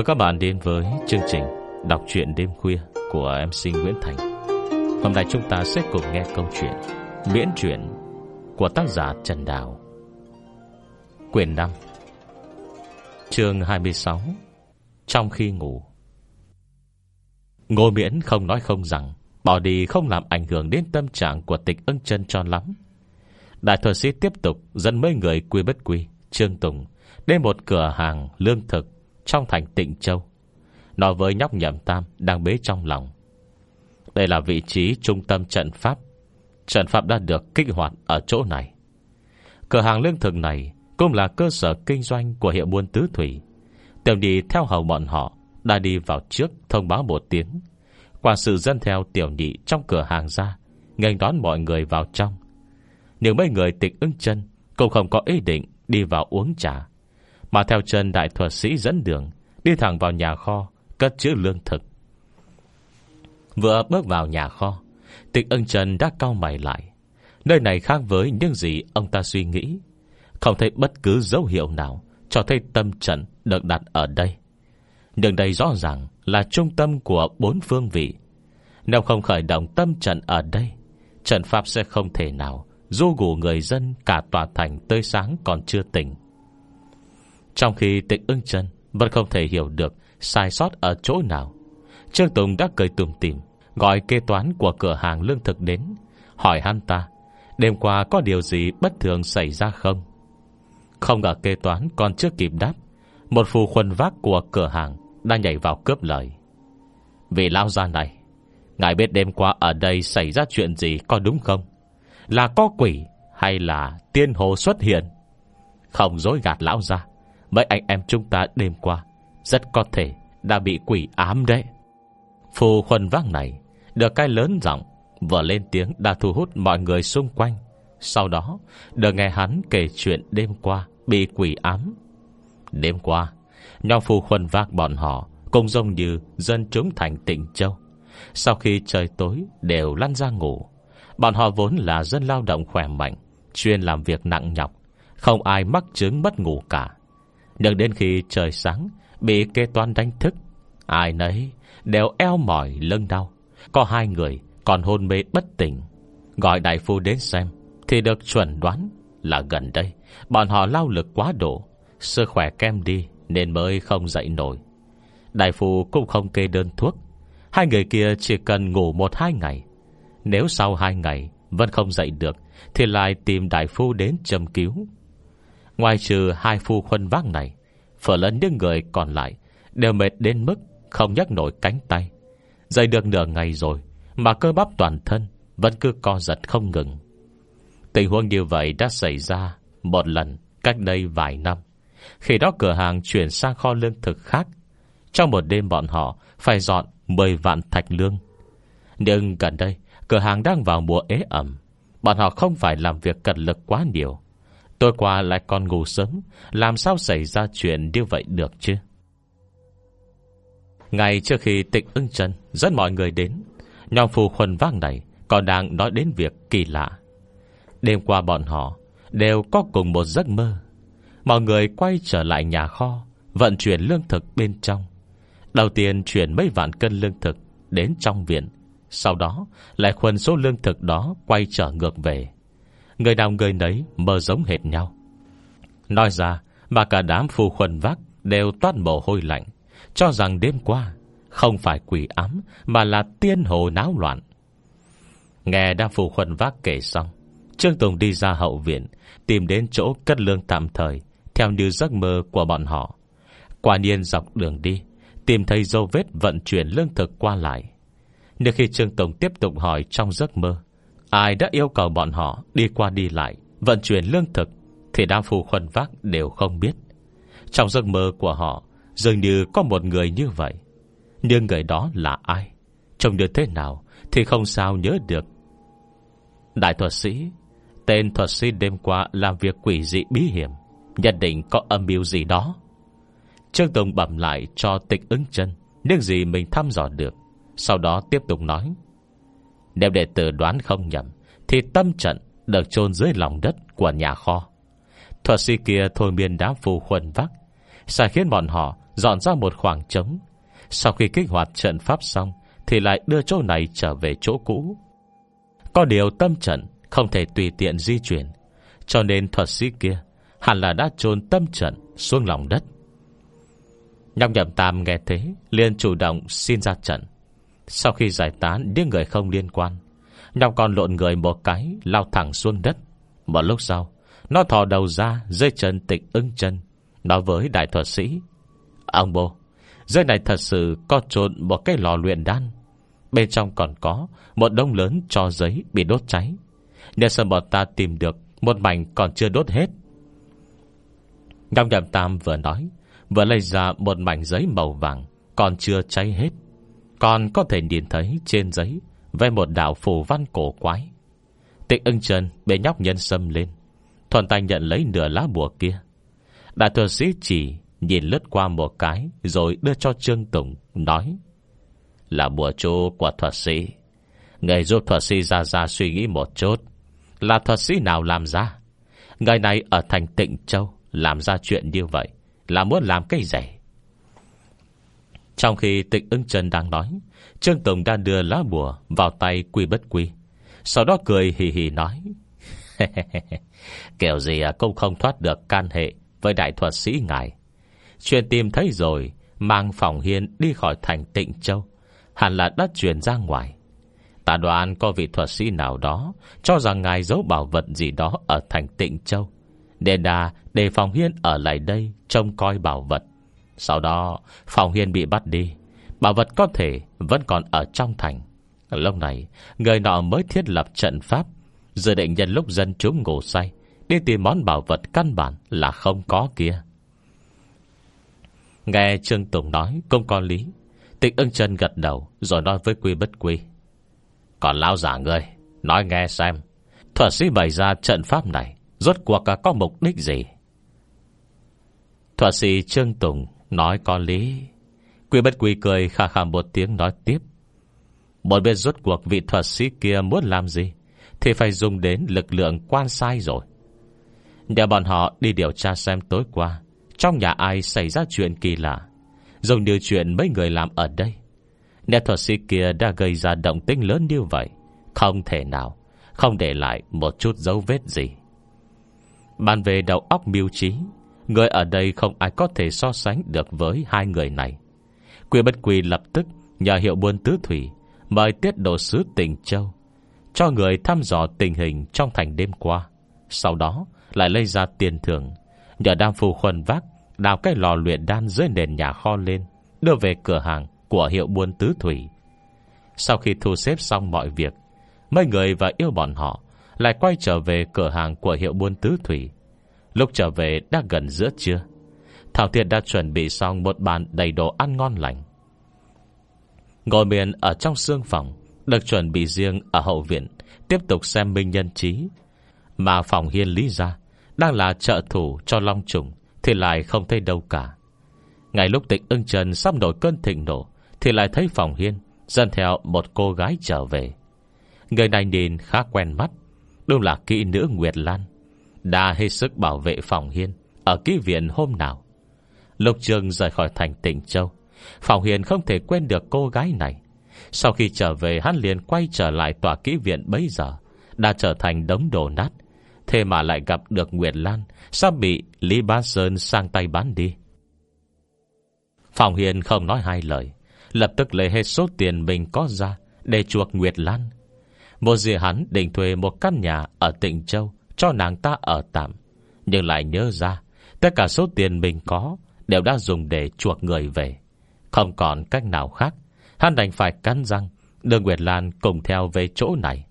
mời các bạn đến với chương trình Đọc truyện đêm khuya của MC Nguyễn Thành. Hôm nay chúng ta sẽ cùng nghe câu chuyện Miễn truyện của tác giả Trần Đào. Quyền 5 Chương 26 Trong khi ngủ. Ngô Miễn không nói không rằng, Bỏ đi không làm ảnh hưởng đến tâm trạng của tịch ưng chân cho lắm. Đại thuật sĩ tiếp tục dẫn mấy người quy bất quy, Trương Tùng, Đến một cửa hàng lương thực trong thành tịnh châu. Nói với nhóc nhậm tam đang bế trong lòng. Đây là vị trí trung tâm trận pháp. Trận pháp đã được kích hoạt ở chỗ này. Cửa hàng lương thực này Cũng là cơ sở kinh doanh của hiệu buôn tứ thủy. Tiểu nhị theo hầu bọn họ Đã đi vào trước thông báo một tiếng. Quả sự dân theo tiểu nhị Trong cửa hàng ra, nghênh đón mọi người vào trong. Nhưng mấy người tịch ưng chân, Cũng không có ý định đi vào uống trà. Mà theo chân đại thuật sĩ dẫn đường, Đi thẳng vào nhà kho, Cất chữ lương thực. Vừa bước vào nhà kho, Tịch ưng trần đã cao mày lại. Nơi này khác với những gì ông ta suy nghĩ. Không thấy bất cứ dấu hiệu nào Cho thấy tâm trận được đặt ở đây. Nhưng đây rõ ràng Là trung tâm của bốn phương vị. Nếu không khởi động tâm trận ở đây, Trận pháp sẽ không thể nào Du gủ người dân cả tòa thành tươi sáng còn chưa tỉnh. Trong khi tịch ưng chân, Vẫn không thể hiểu được Sai sót ở chỗ nào. Trương Tùng đã cười tùm tìm, Gọi kế toán của cửa hàng lương thực đến, Hỏi hắn ta, Đêm qua có điều gì bất thường xảy ra không? Không ngờ kế toán còn chưa kịp đáp, Một phù khuân vác của cửa hàng Đã nhảy vào cướp lời. Vì lao ra này, Ngài biết đêm qua ở đây xảy ra chuyện gì có đúng không? Là có quỷ Hay là tiên hồ xuất hiện? Không dối gạt lão ra Mấy anh em chúng ta đêm qua Rất có thể đã bị quỷ ám đấy. Phù khuân vác này Được cái lớn giọng Vừa lên tiếng đã thu hút mọi người xung quanh. Sau đó, Được nghe hắn kể chuyện đêm qua Bị quỷ ám. Đêm qua, Nhóm phù khuân vác bọn họ Cũng giống như dân chúng thành tỉnh Châu. Sau khi trời tối Đều lăn ra ngủ, Bọn họ vốn là dân lao động khỏe mạnh, Chuyên làm việc nặng nhọc, Không ai mắc chứng mất ngủ cả. Nhưng đến khi trời sáng, Bị kê toan đánh thức, Ai nấy đều eo mỏi lưng đau. Có hai người còn hôn mê bất tỉnh. Gọi đại phu đến xem Thì được chuẩn đoán là gần đây Bọn họ lao lực quá độ, Sức khỏe kem đi Nên mới không dậy nổi. Đại phu cũng không kê đơn thuốc. Hai người kia chỉ cần ngủ một hai ngày. Nếu sau hai ngày Vẫn không dậy được Thì lại tìm đại phu đến châm cứu. Ngoài trừ hai phu khuân vác này Phở lẫn những người còn lại Đều mệt đến mức không nhắc nổi cánh tay. Dậy được nửa ngày rồi Mà cơ bắp toàn thân Vẫn cứ co giật không ngừng. Tình huống như vậy đã xảy ra Một lần cách đây vài năm. Khi đó cửa hàng chuyển sang kho lương thực khác, Trong một đêm bọn họ Phải dọn 10 vạn thạch lương. Nhưng gần đây, Cửa hàng đang vào mùa ế ẩm. Bọn họ không phải làm việc cật lực quá nhiều. Tôi qua lại còn ngủ sớm. Làm sao xảy ra chuyện như vậy được chứ? Ngày trước khi tịnh ưng chân Dẫn mọi người đến. Nhóm phù khuân vang này Còn đang nói đến việc kỳ lạ. Đêm qua bọn họ Đều có cùng một giấc mơ. Mọi người quay trở lại nhà kho, Vận chuyển lương thực bên trong. Đầu tiên chuyển mấy vạn cân lương thực Đến trong viện. Sau đó, lại khuân số lương thực đó Quay trở ngược về. Người nào người nấy mơ giống hệt nhau. Nói ra, Mà cả đám phù khuẩn vác Đều toát mồ hôi lạnh, Cho rằng đêm qua Không phải quỷ ám, Mà là tiên hồ náo loạn. Nghe đám phù khuẩn vác kể xong, Trương Tùng đi ra hậu viện, Tìm đến chỗ cất lương tạm thời, Theo như giấc mơ của bọn họ. Quả nhiên dọc đường đi, Tìm thấy dấu vết vận chuyển lương thực qua lại. Nhưng khi Trương Tùng tiếp tục hỏi trong giấc mơ Ai đã yêu cầu bọn họ đi qua đi lại, Vận chuyển lương thực, Thì đám phu khuân vác đều không biết. Trong giấc mơ của họ, Dường như có một người như vậy. Nhưng người đó là ai? Trông được thế nào Thì không sao nhớ được. Đại thuật sĩ, Tên thuật sĩ đêm qua làm việc quỷ dị bí hiểm Nhận định có âm mưu gì đó. Trương Tùng bẩm lại cho tịch ứng chân Những gì mình thăm dò được, Sau đó tiếp tục nói nếu đệ tử đoán không nhầm, Thì tâm trận được chôn dưới lòng đất Của nhà kho. Thuật sĩ kia thôi miên đám phù khuẩn vắc Sẽ khiến bọn họ Dọn ra một khoảng trống. Sau khi kích hoạt trận pháp xong, Thì lại đưa chỗ này trở về chỗ cũ. Có điều tâm trận Không thể tùy tiện di chuyển, Cho nên thuật sĩ kia Hẳn là đã chôn tâm trận xuống lòng đất. Nhọc nhậm tam nghe thế, liền chủ động xin ra trận. Sau khi giải tán những người không liên quan. Nhọc còn lộn người một cái, Lao thẳng xuống đất. Một lúc sau, Nó thò đầu ra, dưới chân tịch ưng chân. Nói với đại thuật sĩ, Ông bố, Dưới này thật sự có trộn một cái lò luyện đan. Bên trong còn có Một đông lớn cho giấy bị đốt cháy. Nên sợ bọn ta tìm được, Một mảnh còn chưa đốt hết. Ngọc Nhậm Tam vừa nói, Vừa lấy ra một mảnh giấy màu vàng, Còn chưa cháy hết. Còn có thể nhìn thấy trên giấy Về một đạo phù văn cổ quái. Tịch ưng chân bế nhóc nhân sâm lên Thuần tay nhận lấy nửa lá bùa kia. Đại thuật sĩ chỉ Nhìn lướt qua một cái Rồi đưa cho Trương Tùng, Nói, Là bùa chú của thuật sĩ. Người giúp thuật sĩ ra ra suy nghĩ một chút. Là thuật sĩ nào làm ra? Người này ở thành tịnh châu, Làm ra chuyện như vậy, Là muốn làm cái gì? Trong khi tịnh ưng chân đang nói, Trương Tùng đang đưa lá bùa Vào tay quy bất quy. Sau đó cười hì hì nói, Kiểu gì à, cũng không thoát được can hệ Với đại thuật sĩ ngài. Chuyện tìm thấy rồi, Mang phòng hiên đi khỏi thành tịnh châu, Hẳn là đã chuyển ra ngoài. Ta đoán có vị thuật sĩ nào đó Cho rằng ngài giấu bảo vật gì đó Ở thành tịnh châu, Nên đà để phòng hiên ở lại đây Trông coi bảo vật. Sau đó phòng hiên bị bắt đi. Bảo vật có thể vẫn còn ở trong thành. Lúc này, Người nọ mới thiết lập trận pháp. Dự định nhân lúc dân chúng ngủ say, Đi tìm món bảo vật căn bản là không có kia. Nghe Trương Tùng nói, Cũng có lý. Tịch ưng chân gật đầu, Rồi nói với quy bất quy. Còn lao giả ngươi, Nói nghe xem. Thuật sĩ bày ra trận pháp này, Rốt cuộc có mục đích gì? Thuật sĩ Trương Tùng Nói có lý. Quy bất quy cười khà khà một tiếng nói tiếp. Một bên rốt cuộc vị thuật sĩ kia muốn làm gì? Thì phải dùng đến lực lượng quan sai rồi. Để bọn họ đi điều tra xem tối qua, trong nhà ai xảy ra chuyện kỳ lạ. Giống như chuyện mấy người làm ở đây. Nét thuật sĩ kia đã gây ra động tính lớn như vậy. Không thể nào, Không để lại một chút dấu vết gì. Bàn về đầu óc miêu trí Người ở đây không ai có thể so sánh được với hai người này. Quy bất quy lập tức Nhờ hiệu buôn tứ thủy, Mời tiết độ sứ tỉnh Châu, Cho người thăm dò tình hình trong thành đêm qua. Sau đó lại lấy ra tiền thưởng, Nhờ đam phù khuân vác, Đào cái lò luyện đan dưới nền nhà kho lên, Đưa về cửa hàng của hiệu buôn tứ thủy. Sau khi thu xếp xong mọi việc, Mấy người và yêu bọn họ Lại quay trở về cửa hàng của hiệu buôn tứ thủy Lúc trở về đã gần giữa trưa. Thảo Thiệt đã chuẩn bị xong một bàn đầy đồ ăn ngon lành. Ngồi miền ở trong xương phòng, Được chuẩn bị riêng ở hậu viện, Tiếp tục xem minh nhân trí. Mà phòng hiên lý ra Đang là trợ thủ cho Long Trùng thì lại không thấy đâu cả. Ngay lúc tịch ưng trần sắp nổi cơn thịnh nổ Thì lại thấy phòng hiên Dân theo một cô gái trở về. Người này nhìn khá quen mắt, Đúng là kỹ nữ Nguyệt Lan. Đã hết sức bảo vệ phòng hiên. Ở ký viện hôm nào? Lục trường rời khỏi thành tỉnh Châu. Phòng hiên không thể quên được cô gái này. Sau khi trở về, Hắn liền quay trở lại tòa kỹ viện bấy giờ, Đã trở thành đống đổ nát. Thế mà lại gặp được Nguyệt Lan, Sắp bị Lý Bá Sơn sang tay bán đi. Phòng Hiền không nói hai lời, Lập tức lấy hết số tiền mình có ra Để chuộc Nguyệt Lan. Một dì hắn định thuê một căn nhà Ở tỉnh Châu cho nàng ta ở tạm. Nhưng lại nhớ ra, Tất cả số tiền mình có Đều đã dùng để chuộc người về. Không còn cách nào khác, Hắn đành phải cắn răng, Đưa Nguyệt Lan cùng theo về chỗ này.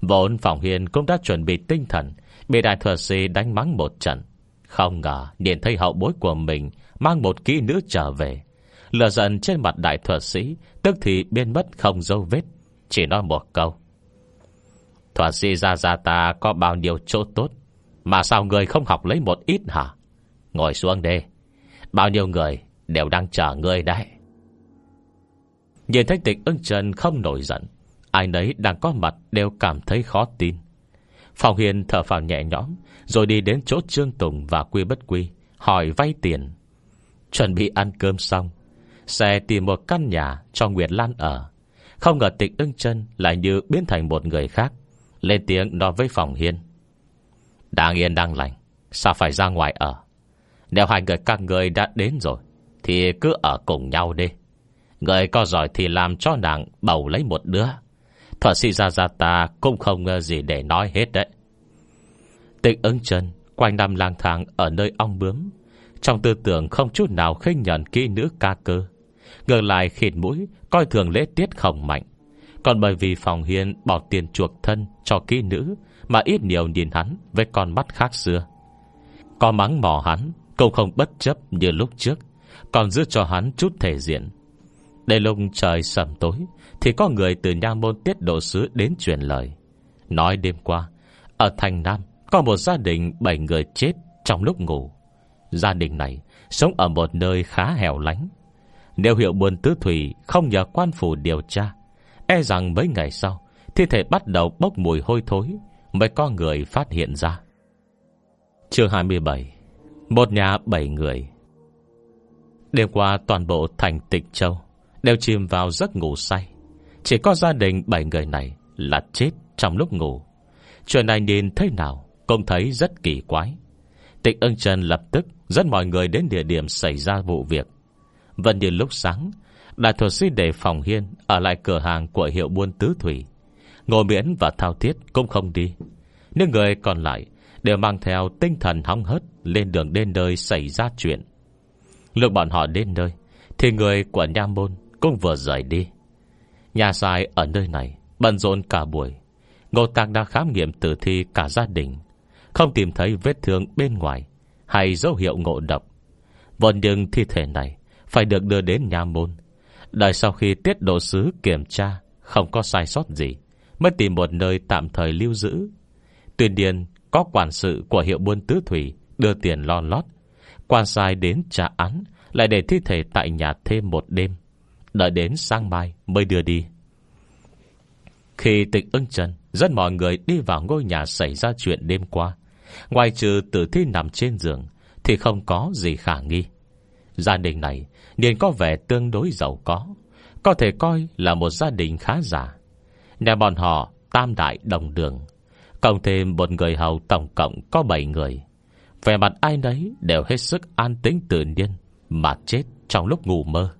Vốn Phòng Hiền cũng đã chuẩn bị tinh thần, Bị đại thuật sĩ đánh mắng một trận. Không ngờ nhìn thấy hậu bối của mình Mang một kỹ nữ trở về. Lừa giận trên mặt đại thuật sĩ Tức thì biên mất không dấu vết, Chỉ nói một câu. Thuật sĩ ra ra ta có bao nhiêu chỗ tốt? Mà sao người không học lấy một ít hả? Ngồi xuống đây Bao nhiêu người đều đang chờ người đấy. Nhìn thấy tịch ưng trần không nổi giận, Ai nấy đang có mặt đều cảm thấy khó tin. Phòng Hiền thở phào nhẹ nhõm, Rồi đi đến chỗ Trương Tùng và Quy Bất Quy, Hỏi vay tiền. Chuẩn bị ăn cơm xong xe tìm một căn nhà cho Nguyệt Lan ở. Không ngờ tịch ưng chân Lại như biến thành một người khác. Lên tiếng nói với phòng hiên. Đang yên, đang lành, Sao phải ra ngoài ở? Nếu hai người các người đã đến rồi, Thì cứ ở cùng nhau đi. Người có giỏi thì làm cho nàng Bầu lấy một đứa. Thuật sĩ ra ra ta cũng không gì để nói hết đấy. Tịch ứng chân, Quanh năm lang thang ở nơi ong bướm. Trong tư tưởng không chút nào khinh nhận kỹ nữ ca cơ. Ngược lại khịt mũi, Coi thường lễ tiết không mạnh. Còn bởi vì phòng hiên bỏ tiền chuộc thân Cho kỹ nữ, Mà ít nhiều nhìn hắn với con mắt khác xưa. Có mắng mỏ hắn Cũng không bất chấp như lúc trước, Còn giữ cho hắn chút thể diện. Để lúc trời sầm tối, Thì có người từ nha môn tiết độ sứ đến truyền lời. Nói đêm qua, Ở thành Nam, Có một gia đình 7 người chết trong lúc ngủ. Gia đình này Sống ở một nơi khá hẻo lánh. Nếu hiệu buôn tứ thủy, Không nhờ quan phủ điều tra E rằng mấy ngày sau Thi thể bắt đầu bốc mùi hôi thối Mới có người phát hiện ra. Chương 27 Một nhà bảy người. Đêm qua toàn bộ thành tịch châu Đều chìm vào giấc ngủ say. Chỉ có gia đình bảy người này Là chết trong lúc ngủ. Chuyện này nhìn thế nào Cũng thấy rất kỳ quái. Tịch ưng Trần lập tức dẫn mọi người đến địa điểm xảy ra vụ việc. Vẫn như lúc sáng, đại thuật sĩ để phòng hiên ở lại cửa hàng của hiệu buôn tứ thủy. Ngô Miễn và Thao Thiết cũng không đi. Những người còn lại đều mang theo tinh thần hóng hớt lên đường đến nơi xảy ra chuyện. Lúc bọn họ đến nơi, thì người của Nha Môn cũng vừa rời đi. Nhà sai ở nơi này bận rộn cả buổi. Ngô Tăng đã khám nghiệm tử thi cả gia đình không tìm thấy vết thương bên ngoài Hay dấu hiệu ngộ độc Vốn nhưng thi thể này Phải được đưa đến nhà môn Đợi sau khi tiết độ sứ kiểm tra, Không có sai sót gì, Mới tìm một nơi tạm thời lưu giữ. Tuy nhiên, có quản sự của hiệu buôn tứ thủy Đưa tiền lo lót. Quan sai đến trả án, Lại để thi thể tại nhà thêm một đêm. Đợi đến sáng mai mới đưa đi. Khi tịch ưng trần, rất mọi người đi vào ngôi nhà xảy ra chuyện đêm qua. Ngoài trừ tử thi nằm trên giường, Thì không có gì khả nghi. Gia đình này nên có vẻ tương đối giàu có Có thể coi là một gia đình khá giả Nhà bọn họ Tam đại đồng đường, Cộng thêm một người hầu tổng cộng có 7 người Về mặt ai nấy Đều hết sức an tĩnh tự nhiên Mà chết trong lúc ngủ mơ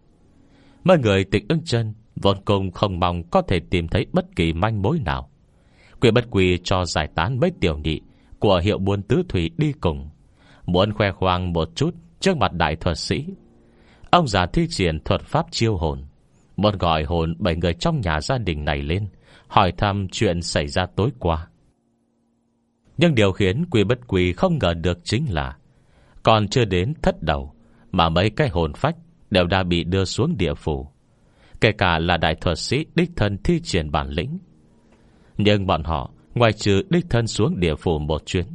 Mấy người tịch ưng chân, Vốn cùng không mong có thể tìm thấy bất kỳ manh mối nào Quyền bất quỳ cho giải tán mấy tiểu nhị của hiệu buôn tứ thủy đi cùng. Muốn khoe khoang một chút trước mặt đại thuật sĩ. Ông già thi triển thuật pháp chiêu hồn. Một gọi hồn bảy người trong nhà gia đình này lên, hỏi thăm chuyện xảy ra tối qua. Nhưng điều khiến quy bất quy không ngờ được chính là còn chưa đến thất đầu mà mấy cái hồn phách đều đã bị đưa xuống địa phủ. Kể cả là đại thuật sĩ đích thân thi triển bản lĩnh. Nhưng bọn họ Ngoài trừ đích thân xuống địa phủ một chuyến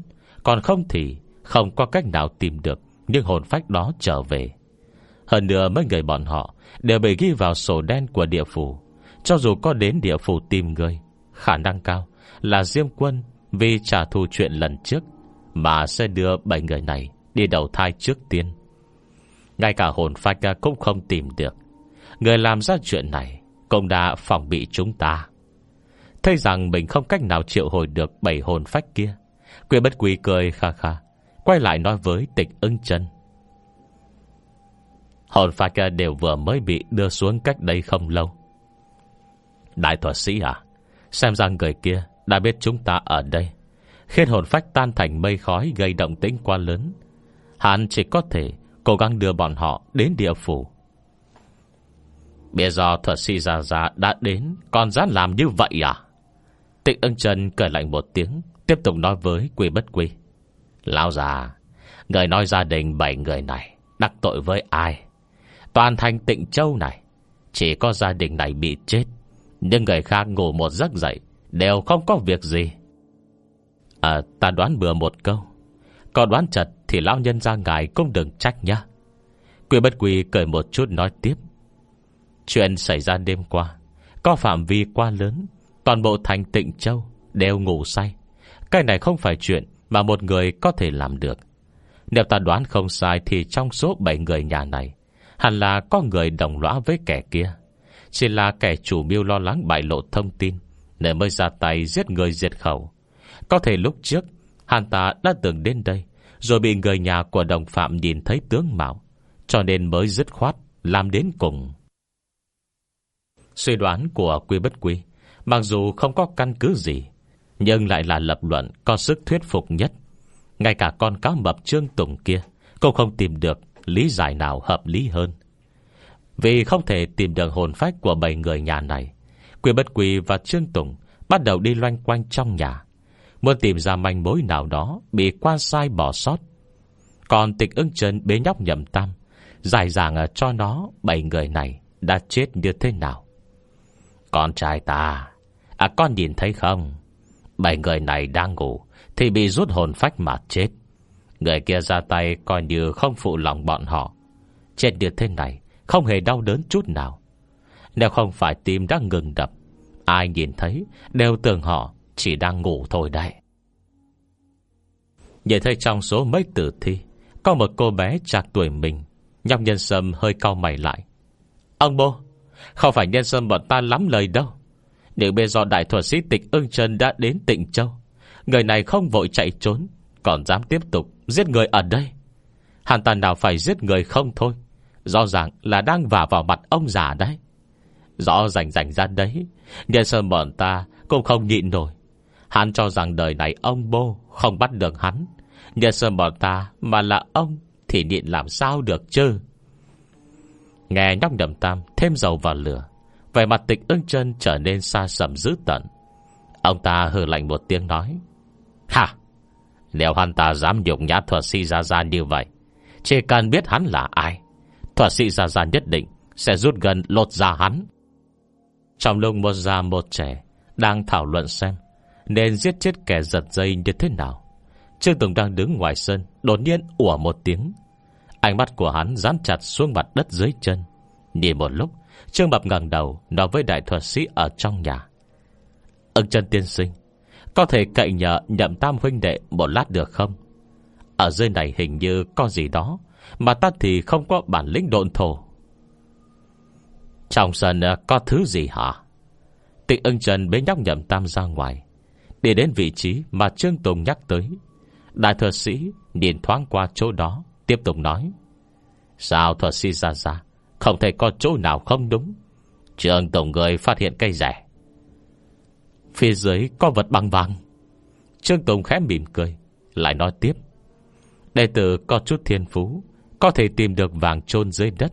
Còn không thì Không có cách nào tìm được Những hồn phách đó trở về hơn nữa mấy người bọn họ Đều bị ghi vào sổ đen của địa phủ. Cho dù có đến địa phủ tìm người, Khả năng cao là Diêm Quân Vì trả thù chuyện lần trước Mà sẽ đưa bảy người này Đi đầu thai trước tiên. Ngay cả hồn phách cũng không tìm được. Người làm ra chuyện này Cũng đã phòng bị chúng ta. Thấy rằng mình không cách nào triệu hồi được bảy hồn phách kia Quyên bất quý cười kha kha, Quay lại nói với tịch ưng chân Hồn phách đều vừa mới bị đưa xuống cách đây không lâu. Đại thuật sĩ à Xem ra người kia đã biết chúng ta ở đây, Khiến hồn phách tan thành mây khói Gây động tĩnh quá lớn. Hắn chỉ có thể cố gắng đưa bọn họ đến địa phủ. Bây giờ thuật sĩ già già đã đến, Còn dám làm như vậy à? Tịnh ưng chân cười lạnh một tiếng, Tiếp tục nói với quỷ bất quỷ Lão già, Người nói gia đình bảy người này Đắc tội với ai? Toàn thành tịnh châu này. Chỉ có gia đình này bị chết Nhưng người khác ngủ một giấc dậy, Đều không có việc gì. À ta đoán bừa một câu. Còn đoán chật thì lão nhân ra ngài Cũng đừng trách nhá. Quỷ bất quỷ cười một chút nói tiếp. Chuyện xảy ra đêm qua, Có phạm vi quá lớn, Toàn bộ thành tịnh châu Đều ngủ say. Cái này không phải chuyện Mà một người có thể làm được. Nếu ta đoán không sai Thì trong số 7 người nhà này Hẳn là có người đồng lõa với kẻ kia. Chỉ là kẻ chủ mưu lo lắng bại lộ thông tin, Nên mới ra tay giết người diệt khẩu. Có thể lúc trước Hàn ta đã từng đến đây, Rồi bị người nhà của đồng phạm nhìn thấy tướng mạo, Cho nên mới dứt khoát Làm đến cùng. Suy đoán của Quy Bất Quy, Mặc dù không có căn cứ gì, Nhưng lại là lập luận Có sức thuyết phục nhất. Ngay cả con cá mập Trương Tùng kia Cũng không tìm được lý giải nào hợp lý hơn. Vì không thể tìm được hồn phách Của bảy người nhà này, Quy Bất Quy và Trương Tùng Bắt đầu đi loanh quanh trong nhà. Muốn tìm ra manh mối nào đó Bị quan sai bỏ sót. Còn tịch ưng chân bế nhóc nhầm tam, Giải dàng cho nó Bảy người này đã chết như thế nào? Con trai ta À con nhìn thấy không? Bảy người này đang ngủ Thì bị rút hồn phách mà chết. Người kia ra tay coi như không phụ lòng bọn họ. Chết như thế này, Không hề đau đớn chút nào. Nếu không phải tim đã ngừng đập, Ai nhìn thấy Đều tưởng họ chỉ đang ngủ thôi đấy. Nhìn thấy trong số mấy tử thi, Có một cô bé trạc tuổi mình, Nhóc nhân sâm hơi cau mày lại. Ông bố, Không phải nhân sâm bọn ta lắm lời đâu. Nếu bây giờ đại thuật sĩ tịch ưng chân đã đến tỉnh Châu, Người này không vội chạy trốn, Còn dám tiếp tục giết người ở đây. Hàn ta nào phải giết người không thôi. Rõ ràng là đang vả vào mặt ông già đấy. Rõ rành rành ra đấy Nhân sơn bọn ta cũng không nhịn nổi. Hắn cho rằng đời này ông bô Không bắt được hắn. Nhân sơn bọn ta mà là ông Thì nhịn làm sao được chứ? Nghe nhóc đầm tam Thêm dầu vào lửa Về mặt tịch ưng chân trở nên xa sầm dữ tận. Ông ta hừ lạnh một tiếng nói, Hả? Nếu hắn ta dám dùng nhã thuật sĩ gia gia như vậy, Chỉ cần biết hắn là ai, Thuật sĩ gia gia nhất định Sẽ rút gần lột ra hắn. Trong lúc một già một trẻ Đang thảo luận xem Nên giết chết kẻ giật dây như thế nào, Trương Tùng đang đứng ngoài sân Đột nhiên ủa một tiếng. Ánh mắt của hắn dán chặt xuống mặt đất dưới chân. Nhìn một lúc, Trương Bập ngẩng đầu Nói với đại thuật sĩ ở trong nhà. Ưng chân tiên sinh có thể cậy nhờ nhậm tam huynh đệ Một lát được không? Ở dưới này hình như có gì đó, Mà ta thì không có bản lĩnh độn thổ. Trong sân ờ, có thứ gì hả? Tịnh ưng trần bế nhóc nhậm tam ra ngoài, Đi đến vị trí mà Trương Tùng nhắc tới. Đại thuật sĩ nhìn thoáng qua chỗ đó, Tiếp tục nói, Sao thuật sĩ ra ra, Không thể có chỗ nào không đúng? Trương Tùng người phát hiện cây rẻ. Phía dưới có vật bằng vàng. Trương Tùng khẽ mỉm cười, Lại nói tiếp. Đệ tử có chút thiên phú, Có thể tìm được vàng chôn dưới đất.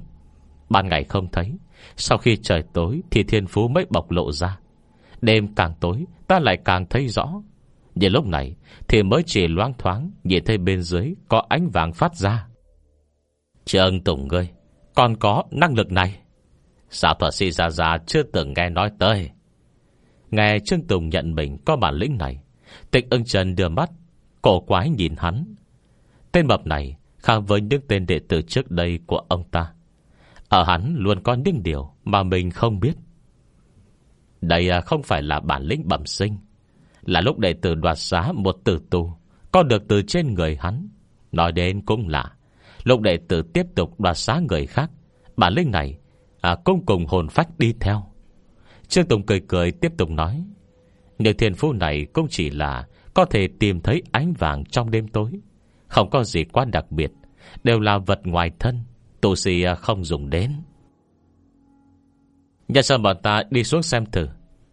Ban ngày không thấy, Sau khi trời tối thì thiên phú mới bộc lộ ra. Đêm càng tối, Ta lại càng thấy rõ. Nhưng lúc này, thì mới chỉ loang thoáng Nhìn thấy bên dưới có ánh vàng phát ra. Trương Tùng ngươi Còn có năng lực này. Sao thuật sĩ Gia Gia chưa từng nghe nói tới. Nghe Trương Tùng nhận mình có bản lĩnh này Tịch ưng trần đưa mắt Cổ quái nhìn hắn. Tên mập này khác với những tên đệ tử trước đây của ông ta. Ở hắn luôn có những điều Mà mình không biết. Đây à, không phải là bản lĩnh bẩm sinh. Là lúc đệ tử đoạt xá một tử tu Có được từ trên người hắn. Nói đến cũng lạ Lúc đệ tử tiếp tục đoạt xá người khác Bản lĩnh này à, Cũng cùng hồn phách đi theo. Trương Tùng cười cười, tiếp tục nói Những thiên phú này cũng chỉ là Có thể tìm thấy ánh vàng trong đêm tối, Không có gì quá đặc biệt, Đều là vật ngoài thân, Tu sĩ à, không dùng đến. Nhà sân bọn ta đi xuống xem thử,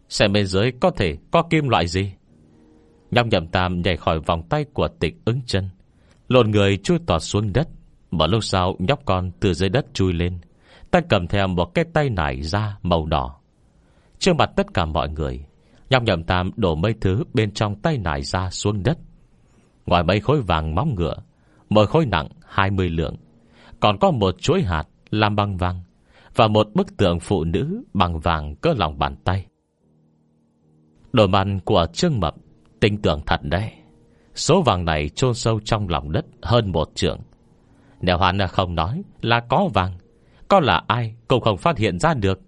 Xem bên dưới có thể có kim loại gì. Nhóc nhậm tam nhảy khỏi vòng tay của tịch ứng chân Lộn người chui tọt xuống đất. Một lúc sau, nhóc con từ dưới đất chui lên Ta cầm theo một cái tay nải ra màu đỏ. Trước mặt tất cả mọi người Nhọc nhậm tam đổ mấy thứ Bên trong tay nải ra xuống đất. Ngoài mấy khối vàng móng ngựa, Mỗi khối nặng 20 lượng, Còn có một chuỗi hạt làm bằng vàng Và một bức tượng phụ nữ Bằng vàng cỡ lòng bàn tay. Đồ mặn của Trương Mập Tinh tưởng thật đấy. Số vàng này chôn sâu trong lòng đất Hơn một trượng. Nếu hắn không nói là có vàng, Có là ai cũng không phát hiện ra được.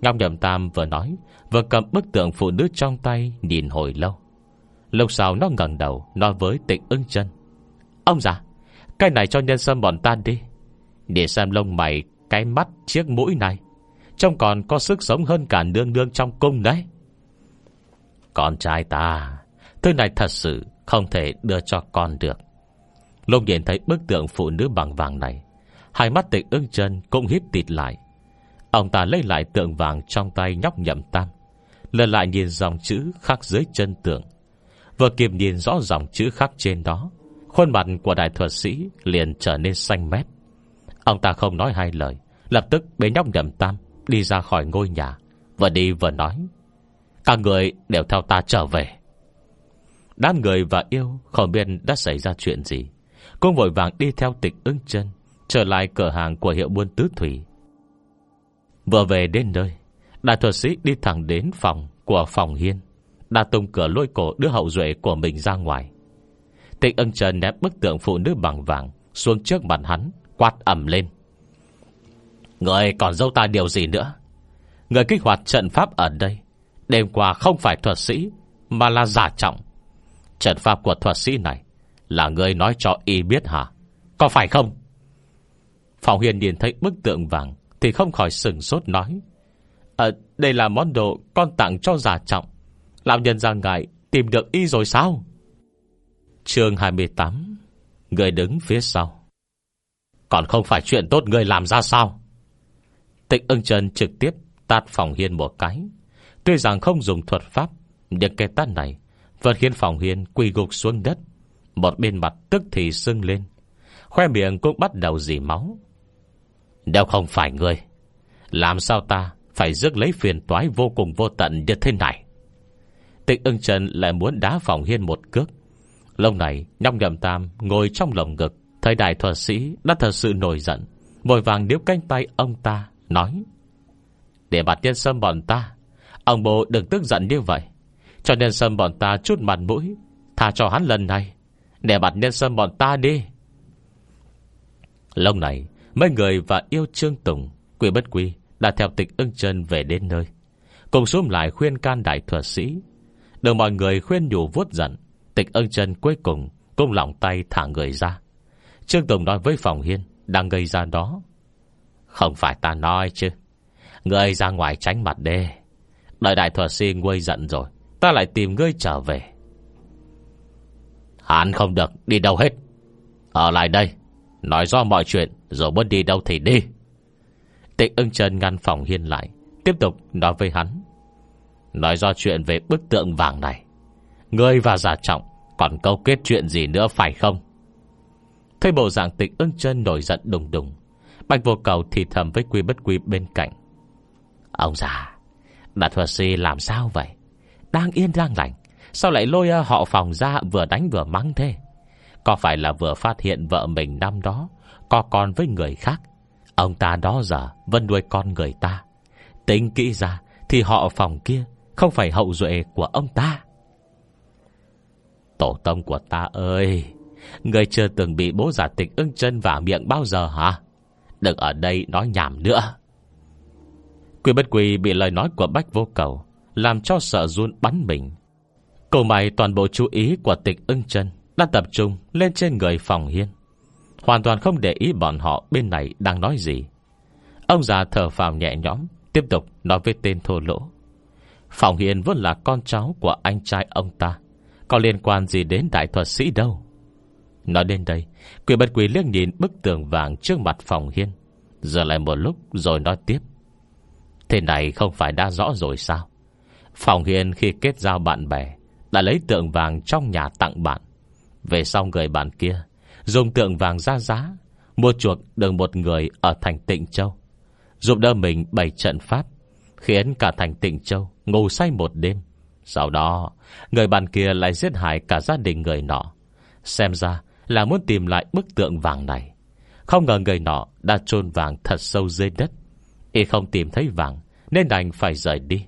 Ngọc Nhậm Tam vừa nói, Vừa cầm bức tượng phụ nữ trong tay, Nhìn hồi lâu. Lâu sau nó ngẩng đầu, Nói với tịnh ưng chân. Ông già, Cái này cho nhân sâm bọn ta đi. Để xem lông mày, Cái mắt, chiếc mũi này. Trông còn có sức sống hơn cả nương nương trong cung đấy. Con trai ta, Thứ này thật sự Không thể đưa cho con được. Lông nhìn thấy bức tượng phụ nữ bằng vàng này, Hai mắt tịch ưng chân cũng híp tịt lại. Ông ta lấy lại tượng vàng trong tay nhóc nhậm tam Lần lại nhìn dòng chữ khắc dưới chân tượng. Vừa kịp nhìn rõ dòng chữ khắc trên đó, Khuôn mặt của đại thuật sĩ liền trở nên xanh mét. Ông ta không nói hai lời, Lập tức bế nhóc nhậm tam Đi ra khỏi ngôi nhà, Vừa đi vừa nói, Các người đều theo ta trở về. Đám người và yêu Không biết đã xảy ra chuyện gì, Cũng vội vàng đi theo tịch ưng chân, Trở lại cửa hàng của hiệu buôn tứ thủy. Vừa về đến nơi Đại thuật sĩ đi thẳng đến phòng Của phòng hiên. Đã tung cửa lôi cổ đứa hậu duệ của mình ra ngoài. Tịnh ân trần ném bức tượng phụ nữ bằng vàng Xuống trước mặt hắn, Quát ẩm lên. Người còn dâu ta điều gì nữa? Người kích hoạt trận pháp ở đây, Đêm qua không phải thuật sĩ, Mà là giả trọng. Trận pháp của thuật sĩ này Là người nói cho y biết hả? Có phải không? Phòng Hiền nhìn thấy bức tượng vàng thì không khỏi sừng sốt nói. À, Đây là món đồ con tặng cho giả trọng. Lão nhân ra ngại Tìm được y rồi sao? Chương 28 Người đứng phía sau. Còn không phải chuyện tốt người làm ra sao? Tịch ưng trần trực tiếp Tát phòng hiên một cái. Tuy rằng không dùng thuật pháp Nhưng cái tát này Vẫn khiến phòng hiên quỳ gục xuống đất. Một bên mặt tức thì sưng lên. Khoe miệng cũng bắt đầu dì máu. Nếu không phải người Làm sao ta Phải rước lấy phiền toái vô cùng vô tận như thế này? Tịch ưng trần lại muốn đá phòng hiên một cước. Lâu này, nhóc nhầm tam Ngồi trong lồng ngực Thời đại thuật sĩ đã thật sự nổi giận, Vội vàng điếu canh tay ông ta, Nói, Để bà tiên sâm bọn ta. Ông bố đừng tức giận như vậy, Cho nên sâm bọn ta chút mặt mũi, Tha cho hắn lần này. Để mặt nhân sâm bọn ta đi. Lâu này Mấy người và yêu Trương Tùng, Quỷ bất quy, Đã theo tịch ưng chân về đến nơi. Cùng xuống lại khuyên can đại thuật sĩ. Được mọi người khuyên nhủ vuốt giận, Tịch ưng chân cuối cùng Cũng lỏng tay thả người ra. Trương Tùng nói với Phòng Hiên Đang gây ra đó. Không phải ta nói chứ. Ngươi ra ngoài tránh mặt đê. Đợi đại thuật sĩ nguôi giận rồi, Ta lại tìm ngươi trở về. Hắn không được, đi đâu hết. Ở lại đây. Nói rõ mọi chuyện, Rồi muốn đi đâu thì đi. Tịch ưng chân ngăn phòng hiên lại, Tiếp tục nói với hắn. Nói do chuyện về bức tượng vàng này. Ngươi và giả trọng Còn câu kết chuyện gì nữa phải không? Thấy bộ dạng tịch ưng chân nổi giận đùng đùng, Bạch vô cầu thì thầm với quy bất quy bên cạnh. Ông già Đạt thuật sĩ làm sao vậy? Đang yên đang lành, Sao lại lôi ờ, họ phòng ra vừa đánh vừa mắng thế? Có phải là vừa phát hiện vợ mình năm đó, Có con với người khác? Ông ta đó giờ vẫn nuôi con người ta. Tính kỹ ra Thì họ phòng kia Không phải hậu duệ của ông ta. Tổ tông của ta ơi, Người chưa từng bị bố giả tịch ưng chân vào miệng bao giờ hả? Đừng ở đây nói nhảm nữa. Quy bất quy bị lời nói của Bách vô cầu Làm cho sợ run bắn mình. Cầu mày toàn bộ chú ý của tịch ưng chân. Đã tập trung lên trên người phòng hiên. Hoàn toàn không để ý bọn họ bên này đang nói gì. Ông già thở phào nhẹ nhõm, Tiếp tục nói với tên thô lỗ. Phòng hiên vẫn là con cháu của anh trai ông ta. Có liên quan gì đến đại thuật sĩ đâu? Nói đến đây, Quỷ bất quỷ liếc nhìn bức tường vàng trước mặt phòng hiên. Giờ lại một lúc rồi nói tiếp. Thế này không phải đã rõ rồi sao? Phòng hiên khi kết giao bạn bè, Đã lấy tượng vàng trong nhà tặng bạn. Về sau người bạn kia, Dùng tượng vàng ra giá, Mua chuộc được một người ở thành Tịnh Châu, Giúp đỡ mình bày trận pháp, Khiến cả thành Tịnh Châu Ngủ say một đêm. Sau đó, Người bạn kia lại giết hại cả gia đình người nọ. Xem ra là muốn tìm lại bức tượng vàng này. Không ngờ người nọ đã chôn vàng thật sâu dưới đất. Y không tìm thấy vàng, Nên đành phải rời đi.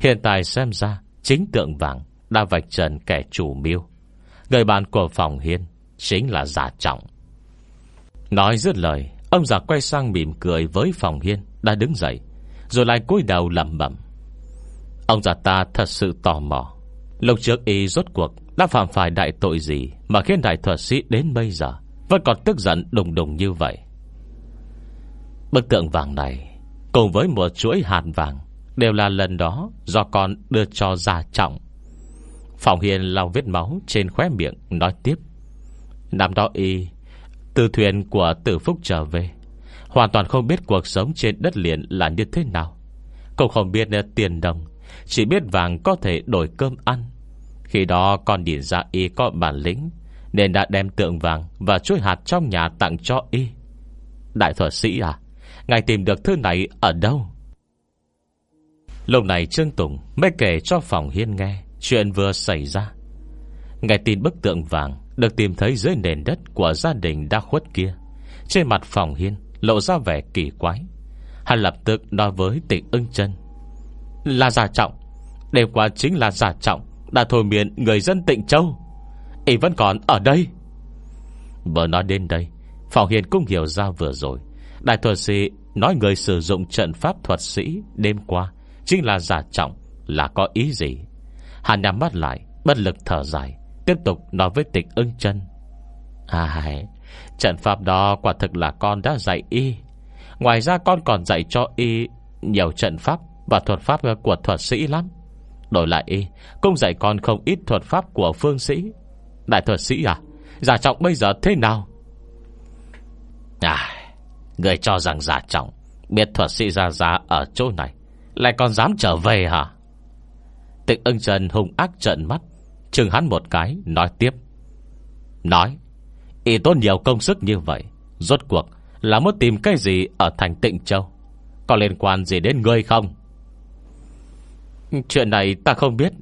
Hiện tại xem ra Chính tượng vàng đã vạch trần kẻ chủ mưu. Người bạn của phòng hiên Chính là giả trọng. Nói dứt lời, Ông già quay sang mỉm cười với phòng hiên Đã đứng dậy, Rồi lại cúi đầu lầm bẩm. Ông già ta thật sự tò mò. Lúc trước y rốt cuộc Đã phạm phải đại tội gì Mà khiến đại thuật sĩ đến bây giờ Vẫn còn tức giận đùng đùng như vậy? Bức tượng vàng này Cùng với một chuỗi hạt vàng Đều là lần đó Do con đưa cho gia trọng. Phòng Hiền lau vết máu Trên khóe miệng, nói tiếp. Năm đó y, Từ thuyền của tử phúc trở về, Hoàn toàn không biết cuộc sống trên đất liền Là như thế nào. Cũng không biết tiền đồng, Chỉ biết vàng có thể đổi cơm ăn. Khi đó con nhìn ra y có bản lĩnh, Nên đã đem tượng vàng Và chuỗi hạt trong nhà tặng cho y. Đại thuật sĩ à Ngài tìm được thứ này ở đâu? Lúc này Trương Tùng Mới kể cho phòng hiên nghe. Chuyện vừa xảy ra. Ngài tin bức tượng vàng Được tìm thấy dưới nền đất của gia đình đa khuất kia. Trên mặt phòng hiên Lộ ra vẻ kỳ quái. Hắn lập tức nói với tịnh ưng chân. Là giả trọng. Đêm qua chính là giả trọng. Đã thôi miền người dân tịnh châu. Ý vẫn còn ở đây. Vừa nói đến đây, Phòng hiền cũng hiểu ra vừa rồi. Đại thuật sĩ nói người sử dụng trận pháp thuật sĩ đêm qua chính là giả trọng là có ý gì. Hắn nhắm mắt lại, bất lực thở dài, tiếp tục nói với tịch ưng chân. À, trận pháp đó quả thực là con đã dạy y. Ngoài ra con còn dạy cho y nhiều trận pháp và thuật pháp của thuật sĩ lắm. Đổi lại y, cũng dạy con không ít thuật pháp của phương sĩ. Đại thuật sĩ à, giả trọng bây giờ thế nào? À, Người cho rằng giả trọng Biết thuật sĩ ra ra ở chỗ này Lại còn dám trở về hả Tịch ưng trần hung ác trận mắt, Chừng hắn một cái, nói tiếp. Nói, Y tốn nhiều công sức như vậy, Rốt cuộc là muốn tìm cái gì Ở thành tịnh châu? Có liên quan gì đến ngươi không? Chuyện này ta không biết,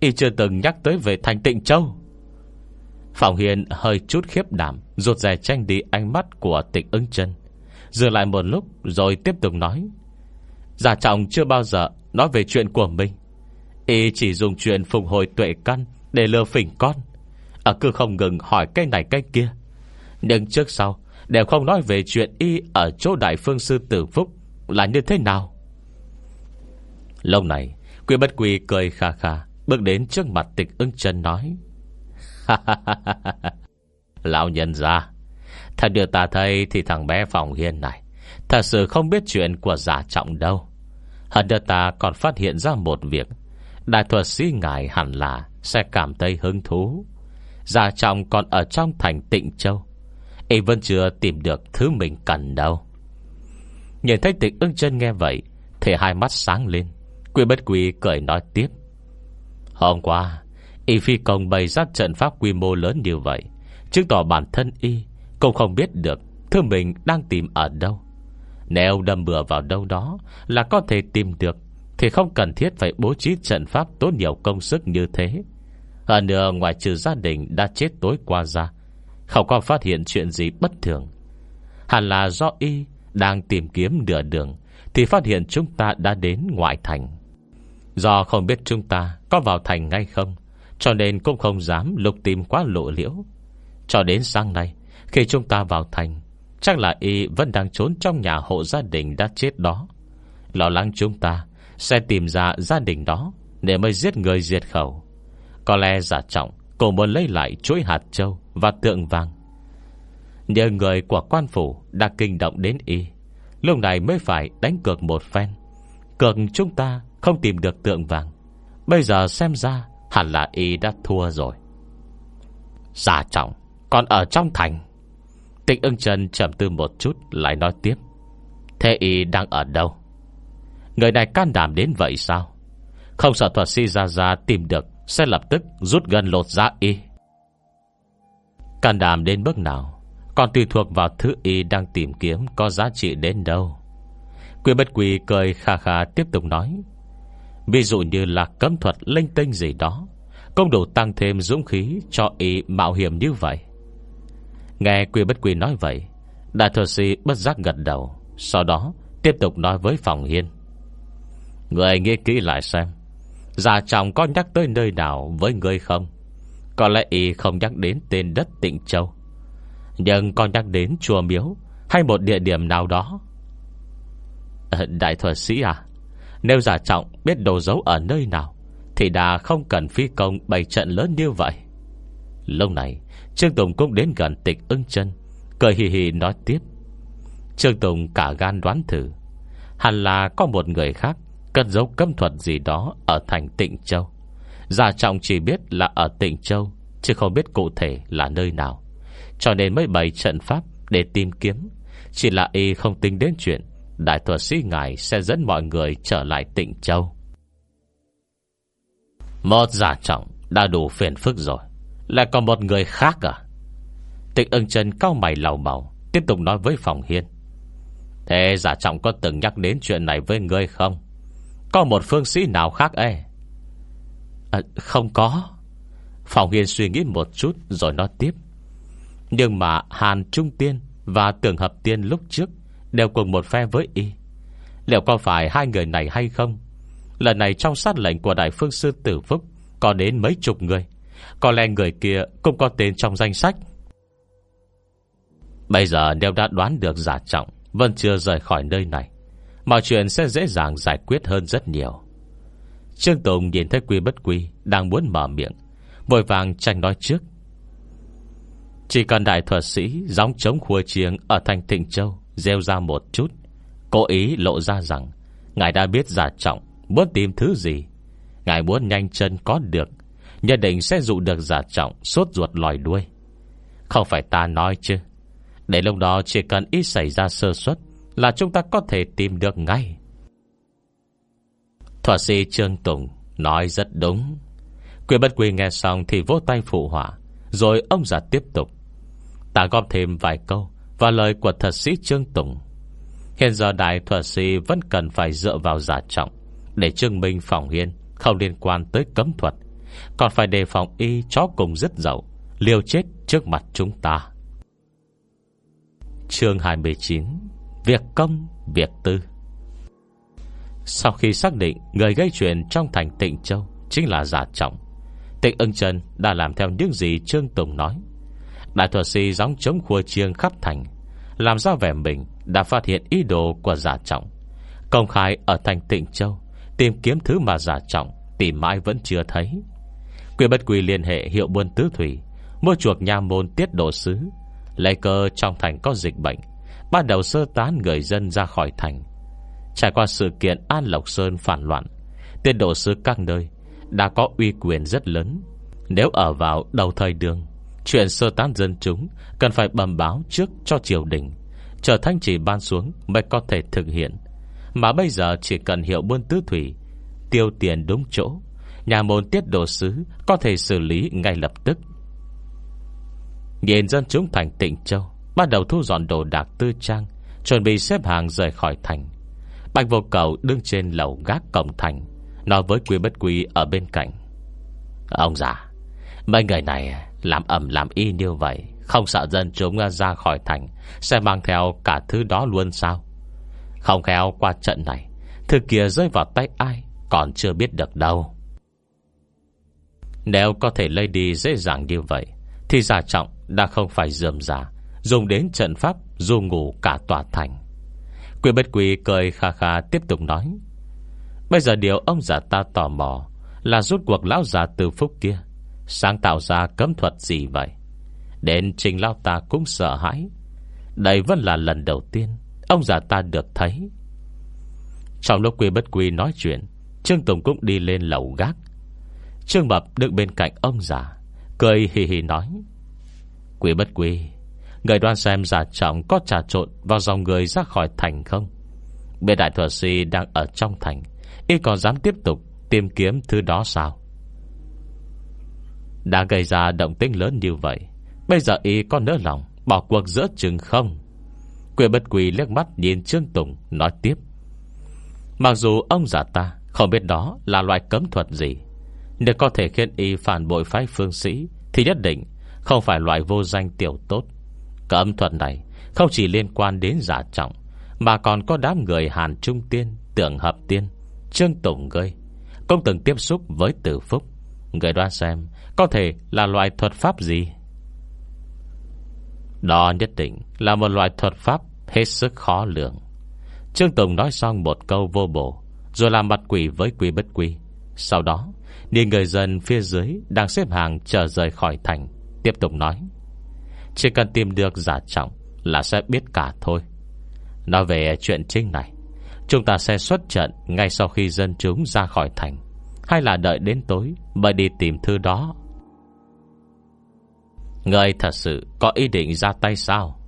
Y chưa từng nhắc tới về thành tịnh châu. Phòng Hiền hơi chút khiếp đảm, Rụt rè tranh đi ánh mắt của tịch ưng chân Dừng lại một lúc rồi tiếp tục nói. Giả trọng chưa bao giờ Nói về chuyện của mình Y chỉ dùng chuyện phục hồi tuệ căn Để lừa phỉnh con. Ở cứ không ngừng hỏi cái này cái kia. Nhưng trước sau, Đều không nói về chuyện Y ở chỗ đại phương sư tử phúc Là như thế nào. Lâu này, Quy bất quy cười khà khà Bước đến trước mặt tịch ưng chân nói Lão nhân ra Thật được ta thấy thì thằng bé phòng hiên này, Thật sự không biết chuyện của giả trọng đâu. Hơn nữa ta còn phát hiện ra một việc Đại thuật sĩ ngài hẳn là Sẽ cảm thấy hứng thú. Già trọng còn ở trong thành tịnh châu, Y vẫn chưa tìm được thứ mình cần đâu. Nhìn thấy tịch ưng chân nghe vậy, Thì hai mắt sáng lên, Quy bất quy cười nói tiếp. Hôm qua, Y phi công bày ra trận pháp quy mô lớn như vậy, Chứng tỏ bản thân Y cũng không biết được Thứ mình đang tìm ở đâu. Nếu đâm bừa vào đâu đó Là có thể tìm được thì không cần thiết phải bố trí trận pháp Tốn nhiều công sức như thế. Hơn nữa ngoài trừ gia đình đã chết tối qua ra, Không có phát hiện chuyện gì bất thường. Hẳn là do y Đang tìm kiếm nửa đường, Thì phát hiện chúng ta đã đến ngoại thành. Do không biết chúng ta Có vào thành ngay không, Cho nên cũng không dám lục tìm quá lộ liễu. Cho đến sáng nay, khi chúng ta vào thành, Chắc là y vẫn đang trốn trong nhà hộ gia đình đã chết đó. Lo lắng chúng ta sẽ tìm ra gia đình đó Để mới giết người diệt khẩu. Có lẽ giả trọng, Cô muốn lấy lại chuỗi hạt châu Và tượng vàng. Nhờ người của quan phủ Đã kinh động đến y, Lúc này mới phải đánh cược một phen. Cược chúng ta không tìm được tượng vàng. Bây giờ xem ra Hẳn là y đã thua rồi. Giả trọng, Còn ở trong thành. Tịnh ưng chân chậm tư một chút, Lại nói tiếp. Thế y đang ở đâu? Người này can đảm đến vậy sao? Không sợ thuật sĩ ra ra tìm được, Sẽ lập tức rút gần lột ra y. Can đảm đến bước nào? Còn tùy thuộc vào thứ y đang tìm kiếm Có giá trị đến đâu? Quy bất quỳ cười khà khà tiếp tục nói. Ví dụ như là cấm thuật linh tinh gì đó công đủ tăng thêm dũng khí Cho y mạo hiểm như vậy. Nghe quy bất quy nói vậy, Đại thuật sĩ bất giác gật đầu, Sau đó tiếp tục nói với phòng hiên. Người nghĩ kỹ lại xem. Già chồng có nhắc tới nơi nào Với người không? Có lẽ y không nhắc đến tên đất tịnh châu. Nhưng có nhắc đến chùa miếu Hay một địa điểm nào đó? Ờ, đại thuật sĩ à Nếu giả trọng biết đồ dấu ở nơi nào Thì đã không cần phi công bày trận lớn như vậy. Lâu này, Trương Tùng cũng đến gần tịch ưng chân, Cười hì hì nói tiếp. Trương Tùng cả gan đoán thử, Hẳn là có một người khác Cất dấu cấm thuật gì đó Ở thành Tịnh Châu. Giả trọng chỉ biết là ở Tịnh Châu, Chứ không biết cụ thể là nơi nào. Cho nên mới bày trận pháp Để tìm kiếm. Chỉ là y không tính đến chuyện Đại thuật sĩ ngài sẽ dẫn mọi người trở lại Tịnh Châu. Một giả trọng Đã đủ phiền phức rồi. Lại còn một người khác à? Tịnh ưng chân cao mày lào bảo Tiếp tục nói với phòng hiên. Thế giả trọng có từng nhắc đến chuyện này với ngươi không? Có một phương sĩ nào khác ấy? À, Không có. Phòng hiên suy nghĩ một chút Rồi nói tiếp. Nhưng mà Hàn Trung Tiên Và Tưởng Hợp Tiên lúc trước Đều cùng một phe với y. Liệu có phải hai người này hay không? Lần này trong sát lệnh của Đại Phương Sư Tử Phúc Có đến mấy chục người. Có lẽ người kia cũng có tên trong danh sách. Bây giờ nếu đã đoán được giả trọng Vẫn chưa rời khỏi nơi này. Mọi chuyện sẽ dễ dàng giải quyết hơn rất nhiều. Trương Tùng nhìn thấy quy bất quy Đang muốn mở miệng, Vội vàng tranh nói trước. Chỉ cần đại thuật sĩ Gióng chống khua chiêng ở thành Thịnh Châu Gieo ra một chút, Cố ý lộ ra rằng Ngài đã biết giả trọng, Muốn tìm thứ gì. Ngài muốn nhanh chân có được, Nhất định sẽ dụ được giả trọng suốt ruột lòi đuôi. Không phải ta nói chứ. Để lúc đó chỉ cần ít xảy ra sơ suất là chúng ta có thể tìm được ngay. Thỏa sĩ Trương Tùng Nói rất đúng. Quyền bất quy nghe xong thì vỗ tay phụ họa, Rồi ông già tiếp tục. Ta góp thêm vài câu Và lời của thật sĩ Trương Tùng. Hiện giờ đại thuật sĩ Vẫn cần phải dựa vào giả trọng Để chứng minh phòng hiên Không liên quan tới cấm thuật. Còn phải đề phòng y chó cùng rất dậu Liêu chết trước mặt chúng ta. Chương 29 Việc công, việc tư. Sau khi xác định Người gây chuyện trong thành tịnh châu Chính là giả trọng Tịnh ưng chân đã làm theo những gì Trương Tùng nói. Đại thuật sĩ gióng chống khua chiêng khắp thành Làm ra vẻ mình Đã phát hiện ý đồ của giả trọng. Công khai ở thành tịnh châu Tìm kiếm thứ mà giả trọng Tìm mãi vẫn chưa thấy. Quyền bất quỳ liên hệ hiệu buôn tứ thủy Mua chuộc nhà môn tiết độ sứ Lấy cơ trong thành có dịch bệnh. Ban đầu sơ tán người dân ra khỏi thành. Trải qua sự kiện An Lộc Sơn phản loạn Tiên độ sứ các nơi Đã có uy quyền rất lớn. Nếu ở vào đầu thời đường, Chuyện sơ tán dân chúng Cần phải bầm báo trước cho triều đình Trở thanh chỉ ban xuống Mới có thể thực hiện. Mà bây giờ chỉ cần hiệu buôn tứ thủy, Tiêu tiền đúng chỗ, Nhà môn tiết độ sứ Có thể xử lý ngay lập tức. Nhìn dân chúng thành tịnh châu Bắt đầu thu dọn đồ đạc tư trang, Chuẩn bị xếp hàng rời khỏi thành. Bạch vô cầu đứng trên lầu gác cổng thành, Nói với quý bất quý ở bên cạnh. Ông già, Mấy người này làm ẩm làm y như vậy, Không sợ dân chúng ra khỏi thành Sẽ mang theo cả thứ đó luôn sao? Không khéo qua trận này, Thứ kia rơi vào tay ai Còn chưa biết được đâu. Nếu có thể lấy đi dễ dàng như vậy, Thì giả trọng đã không phải dườm giả Dùng đến trận pháp Du ngủ cả tòa thành. Quyền bất quỳ cười kha kha tiếp tục nói, Bây giờ điều ông giả ta tò mò Là rút cuộc lão giả từ phúc kia Sáng tạo ra cấm thuật gì vậy? Đến trình lão ta cũng sợ hãi. Đây vẫn là lần đầu tiên Ông già ta được thấy. Trong lúc quy bất quy nói chuyện, Trương Tùng cũng đi lên lầu gác. Trương Mập đứng bên cạnh ông già, Cười hì hì nói Quy bất quy Người đoan xem giả trọng có trà trộn Vào dòng người ra khỏi thành không? Bên đại thuật sĩ đang ở trong thành, Y còn dám tiếp tục Tìm kiếm thứ đó sao? Đã gây ra động tĩnh lớn như vậy, Bây giờ Y có nỡ lòng Bỏ cuộc giữa chừng không? Quyền bất quỳ liếc mắt nhìn Trương Tùng, Nói tiếp. Mặc dù ông giả ta không biết đó là loại cấm thuật gì, Nếu có thể khiến y phản bội phái phương sĩ Thì nhất định Không phải loại vô danh tiểu tốt cả âm thuật này Không chỉ liên quan đến giả trọng, Mà còn có đám người Hàn Trung Tiên, Tưởng Hợp Tiên, Trương Tùng gây, Cũng từng tiếp xúc với tử phúc. Người đoán xem Có thể là loại thuật pháp gì? Đó nhất định là một loại thuật pháp Hết sức khó lường. Trương Tùng nói xong một câu vô bổ, Rồi làm mặt quỷ với quỷ bất quỷ Sau đó Nhìn người dân phía dưới Đang xếp hàng chờ rời khỏi thành, Tiếp tục nói. Chỉ cần tìm được giả trọng là sẽ biết cả thôi. Nói về chuyện chính này, Chúng ta sẽ xuất trận Ngay sau khi dân chúng ra khỏi thành, Hay là đợi đến tối Mới đi tìm thư đó. Người thật sự có ý định ra tay sao?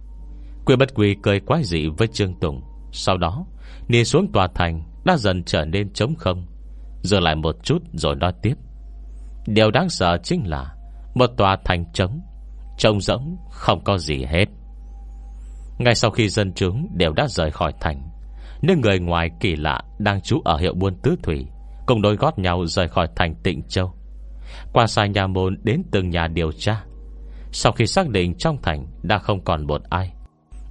Quy bất quy cười quái dị với Trương Tùng. Sau đó Nhìn xuống tòa thành, Đã dần trở nên trống không. Dừng lại một chút rồi nói tiếp. Điều đáng sợ chính là Một tòa thành trống Trông rỗng không có gì hết. Ngay sau khi dân chúng đều đã rời khỏi thành, những người ngoài kỳ lạ Đang trú ở hiệu buôn tứ thủy, Cùng đôi gót nhau rời khỏi thành tịnh châu. Qua sai nhà môn đến từng nhà điều tra, Sau khi xác định trong thành Đã không còn một ai,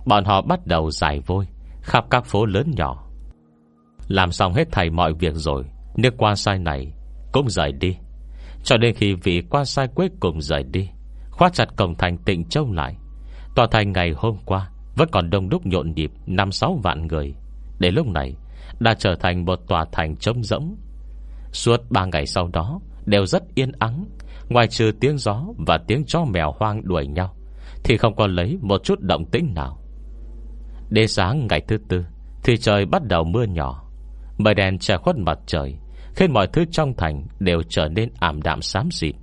Bọn họ bắt đầu giải vôi, Khắp các phố lớn nhỏ. Làm xong hết thầy mọi việc rồi, Nước quan sai này cũng rời đi, Cho đến khi vị quan sai cuối cùng rời đi. Khóa chặt cổng thành tịnh châu lại. Tòa thành ngày hôm qua Vẫn còn đông đúc nhộn nhịp, năm sáu vạn người. Đến lúc này, Đã trở thành một tòa thành trống rỗng. Suốt ba ngày sau đó, Đều rất yên ắng, Ngoài trừ tiếng gió và tiếng chó mèo hoang đuổi nhau, Thì không còn lấy một chút động tĩnh nào. Đến sáng ngày thứ tư, Thì trời bắt đầu mưa nhỏ. Mây đèn che khuất mặt trời, Khiến mọi thứ trong thành Đều trở nên ảm đạm xám xịt.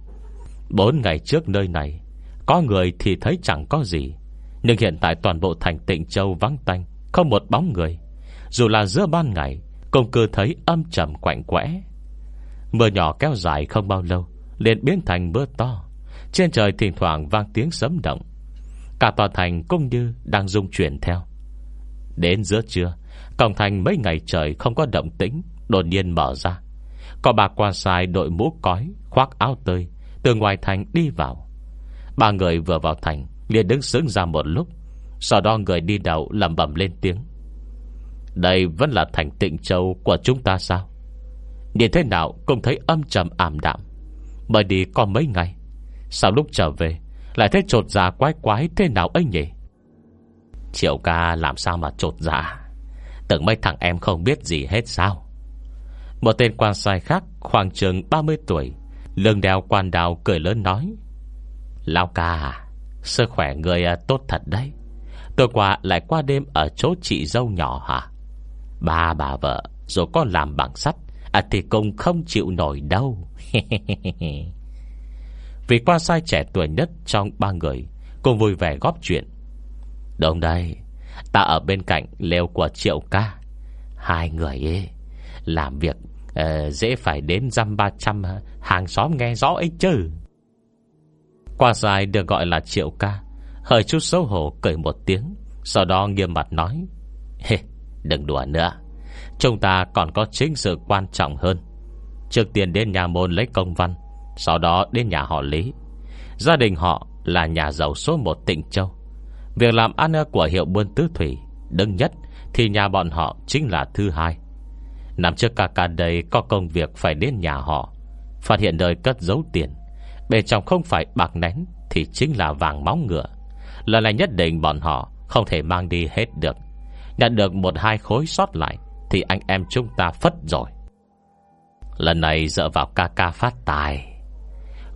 Bốn ngày trước nơi này có người thì thấy chẳng có gì. Nhưng hiện tại toàn bộ thành tịnh châu vắng tanh, Không một bóng người. Dù là giữa ban ngày, Cũng cứ thấy âm trầm quạnh quẽ. Mưa nhỏ kéo dài không bao lâu, liền biến thành mưa to. Trên trời thỉnh thoảng vang tiếng sấm động. Cả tòa thành cũng như đang rung chuyển theo. Đến giữa trưa, Cổng thành mấy ngày trời không có động tĩnh, Đột nhiên mở ra. Có bà quan sai đội mũ cói, Khoác áo tơi, Từ ngoài thành đi vào. Ba người vừa vào thành, liền đứng sững ra một lúc. Sau đó người đi đầu lầm bầm lên tiếng. Đây vẫn là thành tịnh châu của chúng ta sao? Nhìn thế nào cũng thấy âm trầm ảm đạm. Bởi đi có mấy ngày Sau lúc trở về Lại thấy trột già quái quái thế nào ấy nhỉ? Triệu ca làm sao mà trột dạ? Tưởng mấy thằng em không biết gì hết sao? Một tên quan sai khác, Khoảng chừng 30 tuổi, Lưng đeo quan đào cười lớn nói. Lao ca Sức khỏe người à, tốt thật đấy. Tôi qua lại qua đêm Ở chỗ chị dâu nhỏ hả? Ba bà vợ Rồi có làm bằng sắt à, Thì cũng không chịu nổi đâu. Vì qua sai trẻ tuổi nhất Trong ba người Cùng vui vẻ góp chuyện. Đúng đây Ta ở bên cạnh lều của triệu ca. Hai người ấy Làm việc uh, Dễ phải đến dăm ba trăm à, Hàng xóm nghe rõ ấy chứ. Qua dài được gọi là triệu ca. Hơi chút xấu hổ cười một tiếng Sau đó nghiêm mặt nói Hê, đừng đùa nữa. Chúng ta còn có chính sự quan trọng hơn. Trước tiên đến nhà môn lấy công văn Sau đó đến nhà họ Lý. Gia đình họ là nhà giàu số một tỉnh Châu. Việc làm ăn của hiệu buôn tứ thủy Đứng nhất thì nhà bọn họ chính là thứ hai. Năm trước ca ca đây có công việc phải đến nhà họ Phát hiện nơi cất giấu tiền. Bên trong không phải bạc nén Thì chính là vàng máu ngựa. Lần này nhất định bọn họ Không thể mang đi hết được. Nhận được một hai khối sót lại Thì anh em chúng ta phất rồi. Lần này dựa vào ca ca phát tài.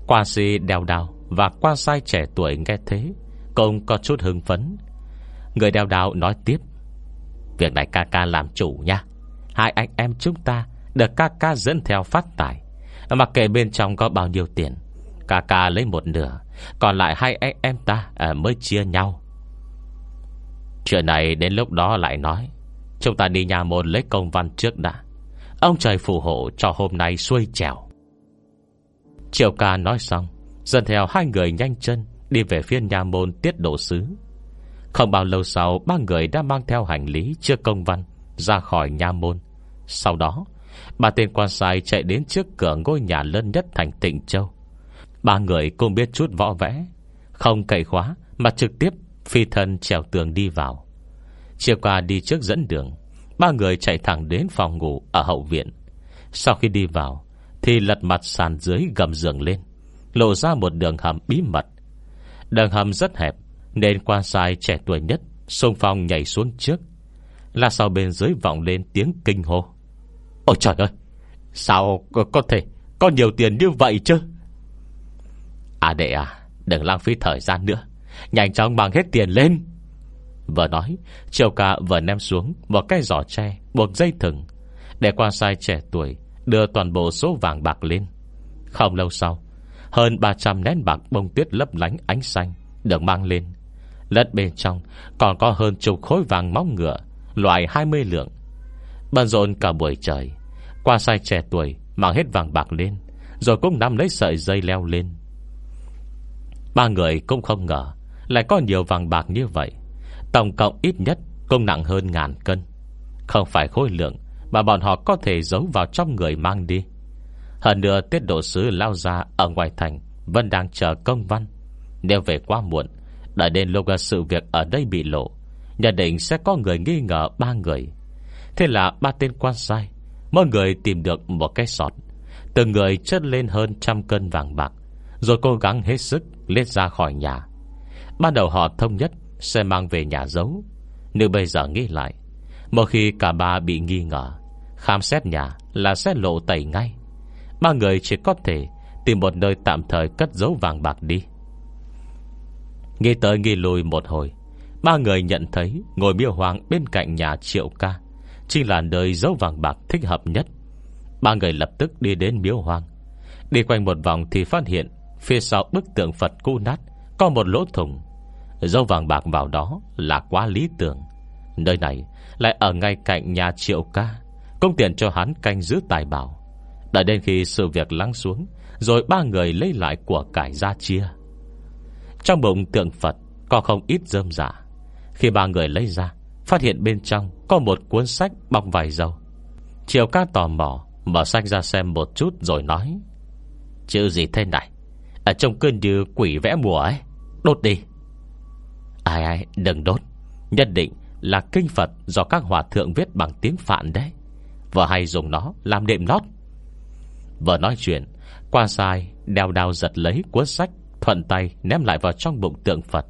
Quan si đeo đào Và quan sai trẻ tuổi nghe thế Công có chút hưng phấn. Người đeo đào nói tiếp, Việc này ca ca làm chủ nha. Hai anh em chúng ta Được ca ca dẫn theo phát tài. Mặc kệ bên trong có bao nhiêu tiền Ca ca lấy một nửa Còn lại hai anh em ta à, mới chia nhau. Chuyện này đến lúc đó lại nói Chúng ta đi nhà môn lấy công văn trước đã. Ông trời phù hộ cho hôm nay xuôi trèo. Triệu ca nói xong Dần theo hai người nhanh chân Đi về phía nhà môn tiết độ sứ. Không bao lâu sau Ba người đã mang theo hành lý chưa công văn Ra khỏi nhà môn. Sau đó Ba tên quan sai chạy đến trước cửa ngôi nhà lớn nhất thành tịnh châu. Ba người cũng biết chút võ vẽ. Không cậy khóa Mà trực tiếp phi thân trèo tường đi vào. Chiều qua đi trước dẫn đường Ba người chạy thẳng đến phòng ngủ Ở hậu viện. Sau khi đi vào Thì lật mặt sàn dưới gầm giường lên Lộ ra một đường hầm bí mật. Đường hầm rất hẹp Nên quan sai trẻ tuổi nhất Xung phong nhảy xuống trước. Là sau bên dưới vọng lên tiếng kinh hô. Ôi trời ơi! Sao có, có thể Có nhiều tiền như vậy chứ? À đệ à Đừng lãng phí thời gian nữa. Nhanh chóng mang hết tiền lên. Vừa nói, Triều ca vừa ném xuống Một cái giỏ tre Buộc dây thừng. Để quan sai trẻ tuổi, Đưa toàn bộ số vàng bạc lên. Không lâu sau, Hơn 300 nén bạc bông tuyết lấp lánh ánh xanh Được mang lên. Lật bên trong, Còn có hơn chục khối vàng móng ngựa, Loại 20 lượng. Bận rộn cả buổi trời, Qua sai trẻ tuổi Mang hết vàng bạc lên, Rồi cũng nắm lấy sợi dây leo lên. Ba người cũng không ngờ Lại có nhiều vàng bạc như vậy. Tổng cộng ít nhất cũng nặng hơn ngàn cân. Không phải khối lượng Mà bọn họ có thể giấu vào trong người mang đi. Hơn nữa, tiết độ sứ lao ra Ở ngoài thành Vẫn đang chờ công văn. Nếu về quá muộn, Đợi đến lúc sự việc ở đây bị lộ nhà định sẽ có người nghi ngờ ba người. Thế là ba tên quan sai, Mỗi người tìm được một cái sọt, Từng người chất lên hơn trăm cân vàng bạc. Rồi cố gắng hết sức Lết ra khỏi nhà. Ban đầu họ thông nhất Sẽ mang về nhà giấu. Nhưng bây giờ nghĩ lại Một khi cả ba bị nghi ngờ, Khám xét nhà là sẽ lộ tẩy ngay. Ba người chỉ có thể Tìm một nơi tạm thời cất giấu vàng bạc đi. Nghe tới nghi lùi một hồi, Ba người nhận thấy Ngồi miêu hoàng bên cạnh nhà triệu ca Chính là nơi giấu vàng bạc thích hợp nhất. Ba người lập tức đi đến miếu hoang. Đi quanh một vòng thì phát hiện Phía sau bức tượng Phật cu nát, Có một lỗ thùng Dâu vàng bạc vào đó là quá lý tưởng. Nơi này lại ở ngay cạnh nhà triệu ca Công tiền cho hắn canh giữ tài bảo. Đợi đến khi sự việc lắng xuống, Rồi ba người lấy lại của cải ra chia. Trong bụng tượng Phật Có không ít rơm giả. Dạ. Khi ba người lấy ra, Phát hiện bên trong có một cuốn sách bọc vải dầu. Triệu ca tò mò, Mở sách ra xem một chút rồi nói, Chữ gì thế này? Ở trong cơn như quỷ vẽ mùa ấy. Đốt đi. Ai ai, đừng đốt. Nhất định là kinh Phật Do các hòa thượng viết bằng tiếng Phạn đấy. Vợ hay dùng nó làm đệm lót Vợ nói chuyện, Qua sai, đeo đao giật lấy cuốn sách, Thuận tay ném lại vào trong bụng tượng Phật.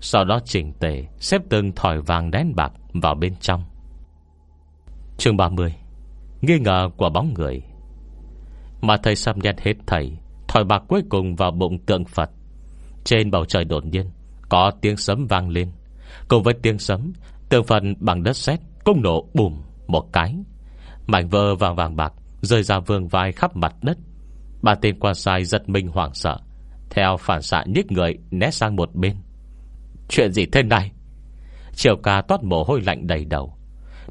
Sau đó chỉnh tề, Xếp từng thỏi vàng đen bạc vào bên trong. Chương 30 Nghi ngờ của bóng người. Mà thầy xăm nhét hết thầy Thỏi bạc cuối cùng vào bụng tượng Phật. Trên bầu trời đột nhiên, Có tiếng sấm vang lên. Cùng với tiếng sấm, Tượng Phật bằng đất sét cũng nổ bùm một cái. Mảnh vơ vàng vàng bạc Rơi ra vương vai khắp mặt đất. Ba tên quan sai giật mình hoảng sợ, Theo phản xạ nhích người Né sang một bên. Chuyện gì thế này? Triều ca toát mồ hôi lạnh đầy đầu.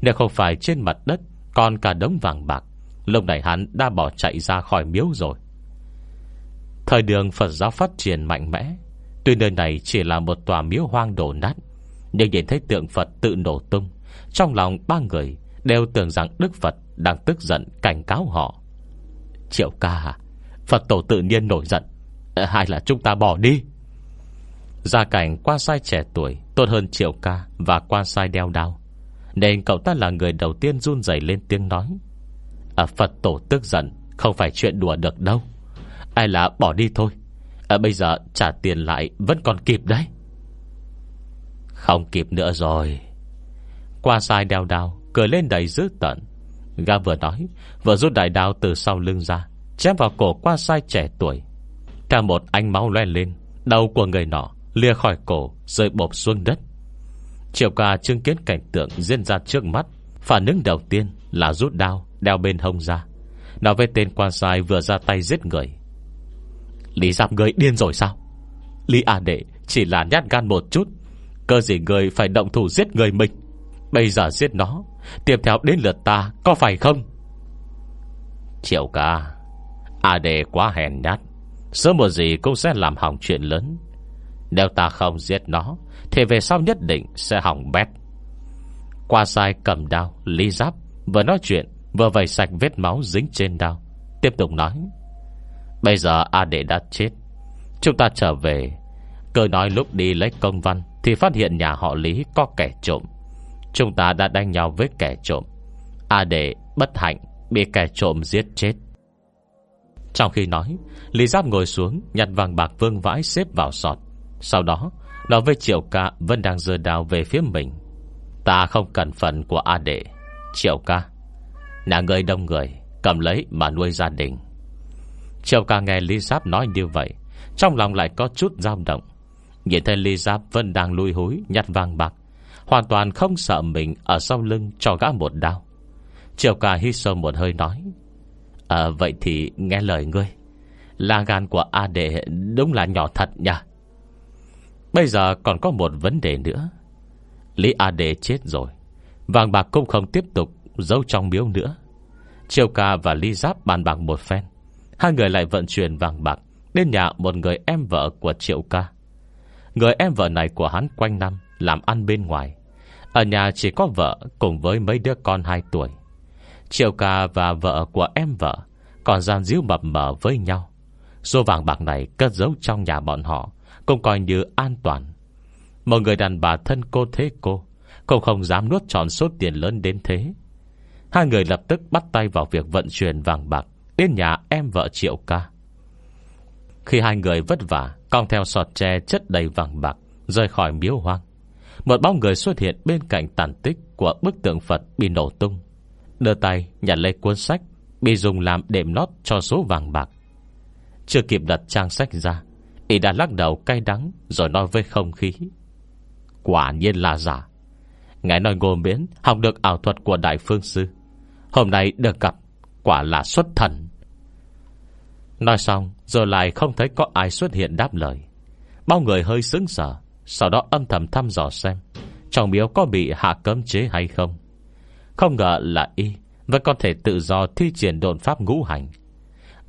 Nếu không phải trên mặt đất Còn cả đống vàng bạc, Lúc này hắn đã bỏ chạy ra khỏi miếu rồi. Thời đường Phật giáo phát triển mạnh mẽ. Tuy nơi này chỉ là một tòa miếu hoang đổ nát Nhưng nhìn thấy tượng Phật tự nổ tung Trong lòng ba người Đều tưởng rằng Đức Phật đang tức giận cảnh cáo họ. Triệu ca Phật tổ tự nhiên nổi giận. Ờ, hay là chúng ta bỏ đi? Gia cảnh quan sai trẻ tuổi Tốt hơn triệu ca và quan sai đeo đao Nên cậu ta là người đầu tiên run rẩy lên tiếng nói. À, Phật tổ tức giận Không phải chuyện đùa được đâu. Ai là bỏ đi thôi. À, Bây giờ trả tiền lại vẫn còn kịp đấy. Không kịp nữa rồi. Qua sai đeo đao Cười lên đầy dữ tận Gà vừa nói Vừa rút đại đao từ sau lưng ra Chém vào cổ qua sai trẻ tuổi. Cả một ánh máu loe lên Đầu của người nọ Lìa khỏi cổ Rơi bộp xuống đất. Triệu ca chứng kiến cảnh tượng diễn ra trước mắt Phản ứng đầu tiên là rút đao Đeo bên hông ra. Nói với tên quan sai vừa ra tay giết người. Lý giáp ngươi điên rồi sao? Lý à Đệ chỉ là nhát gan một chút. Cơ gì người phải động thủ giết người mình? Bây giờ giết nó, Tiếp theo đến lượt ta Có phải không? Triệu ca à Đệ quá hèn nhát. Sớm một gì cũng sẽ làm hỏng chuyện lớn. Nếu ta không giết nó, Thì về sau nhất định sẽ hỏng bét. Qua sai cầm đao, Lý giáp vừa nói chuyện, Vừa vầy sạch vết máu dính trên đao. Tiếp tục nói Bây giờ A Đệ đã chết. Chúng ta trở về. Cơ nói lúc đi lấy công văn Thì phát hiện nhà họ Lý có kẻ trộm. Chúng ta đã đánh nhau với kẻ trộm. A Đệ bất hạnh, Bị kẻ trộm giết chết. Trong khi nói, Lý Giáp ngồi xuống, Nhặt vàng bạc vương vãi xếp vào sọt. Sau đó Nói với Triệu ca vẫn đang dơ đào về phía mình. Ta không cần phần của A Đệ. Triệu ca, Nhà người đông người, Cầm lấy mà nuôi gia đình. Triệu ca nghe Lý Giáp nói như vậy, Trong lòng lại có chút dao động. Nhìn thấy Lý Giáp vẫn đang lùi hối Nhặt vàng bạc, Hoàn toàn không sợ mình Ở sau lưng cho gã một đau Triệu ca hít sâu một hơi nói À vậy thì nghe lời ngươi. Là gan của A đệ Đúng là nhỏ thật nha. Bây giờ còn có một vấn đề nữa. Lý A đệ chết rồi, Vàng bạc cũng không tiếp tục Giấu trong miếu nữa. Triều ca và Lý Giáp bàn bạc một phen. Hai người lại vận chuyển vàng bạc Đến nhà một người em vợ của Triệu ca. Người em vợ này của hắn quanh năm Làm ăn bên ngoài. Ở nhà chỉ có vợ Cùng với mấy đứa con 2 tuổi. Triệu ca và vợ của em vợ Còn gian díu mập mờ với nhau. Số vàng bạc này cất giấu trong nhà bọn họ Cũng coi như an toàn. Một người đàn bà thân cô thế cô Cũng không dám nuốt tròn số tiền lớn đến thế. Hai người lập tức bắt tay vào việc vận chuyển vàng bạc. Đến nhà em vợ Triệu ca. Khi hai người vất vả, Cong theo sọt tre chất đầy vàng bạc, Rời khỏi miếu hoang, Một bóng người xuất hiện bên cạnh tàn tích Của bức tượng Phật bị nổ tung. Đưa tay nhặt lấy cuốn sách Bị dùng làm đệm lót cho số vàng bạc. Chưa kịp đặt trang sách ra, Y đã lắc đầu cay đắng Rồi nói với không khí. Quả nhiên là giả. Ngài nói ngô miễn học được ảo thuật của Đại Phương Sư. Hôm nay được gặp, Quả là xuất thần. Nói xong rồi lại không thấy có ai xuất hiện đáp lời. Bao người hơi sững sờ, Sau đó âm thầm thăm dò xem, Trong miếu có bị hạ cấm chế hay không. Không ngờ là y, Vẫn có thể tự do thi triển độn pháp ngũ hành.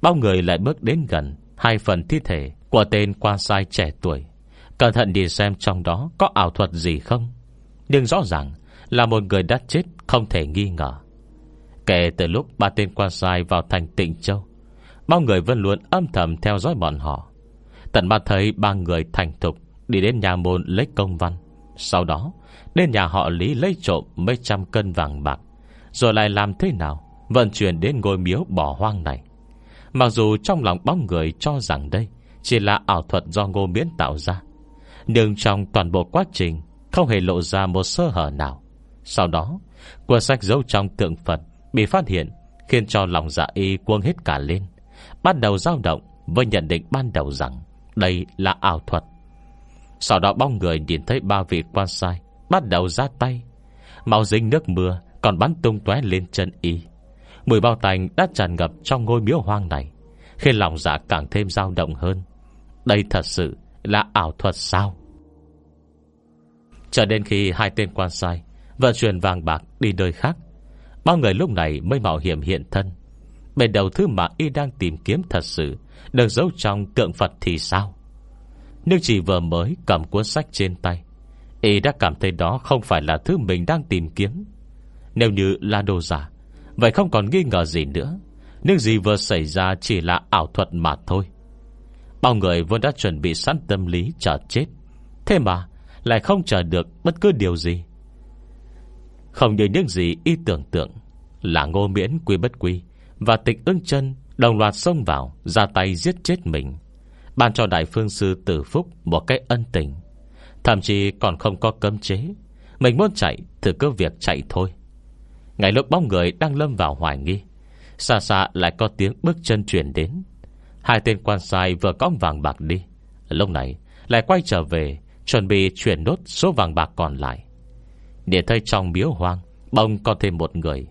Bao người lại bước đến gần, Hai phần thi thể của tên quan sai trẻ tuổi. Cẩn thận đi xem trong đó Có ảo thuật gì không. Nhưng rõ ràng là một người đã chết, Không thể nghi ngờ. Kể từ lúc ba tên quan sai vào thành tịnh châu Bao người vẫn luôn âm thầm theo dõi bọn họ. Tận mắt thấy ba người thành thục Đi đến nhà môn lấy công văn. Sau đó, Đến nhà họ Lý lấy trộm mấy trăm cân vàng bạc, Rồi lại làm thế nào Vận chuyển đến ngôi miếu bỏ hoang này. Mặc dù trong lòng bóng người cho rằng đây Chỉ là ảo thuật do ngô miễn tạo ra, Nhưng trong toàn bộ quá trình Không hề lộ ra một sơ hở nào. Sau đó, Cuốn sách giấu trong tượng Phật Bị phát hiện, Khiến cho lòng dạ y cuông hết cả lên. Bắt đầu dao động Với nhận định ban đầu rằng Đây là ảo thuật. Sau đó bóng người nhìn thấy ba vị quan sai, Bắt đầu ra tay. Màu dính nước mưa Còn bắn tung tóe lên chân y. Mùi bao tành đã tràn ngập trong ngôi miếu hoang này khi lòng dạ càng thêm dao động hơn. Đây thật sự là ảo thuật sao? Cho đến khi hai tên quan sai Vận chuyển vàng bạc đi nơi khác Bao người lúc này mới mạo hiểm hiện thân. Bên đầu thứ mà y đang tìm kiếm thật sự, Được giấu trong tượng Phật thì sao? Nhưng chỉ vừa mới cầm cuốn sách trên tay, Y đã cảm thấy đó không phải là thứ mình đang tìm kiếm. Nếu như là đồ giả, Vậy không còn nghi ngờ gì nữa. Nhưng gì vừa xảy ra chỉ là ảo thuật mà thôi. Bao người vốn đã chuẩn bị sẵn tâm lý chờ chết, Thế mà Lại không chờ được bất cứ điều gì. Không như những gì y tưởng tượng Là ngô miễn quy bất quy và tịch ưng chân, Đồng loạt xông vào, Ra tay giết chết mình. Ban cho đại phương sư tử phúc Một cái ân tình. Thậm chí còn không có cấm chế. Mình muốn chạy, thử cứ việc chạy thôi. Ngày lúc bóng người đang lâm vào hoài nghi, Xa xa lại có tiếng bước chân chuyển đến. Hai tên quan sai vừa có vàng bạc đi. Lúc này, lại quay trở về, Chuẩn bị chuyển nốt số vàng bạc còn lại. Để thấy trong miếu hoang Bông có thêm một người.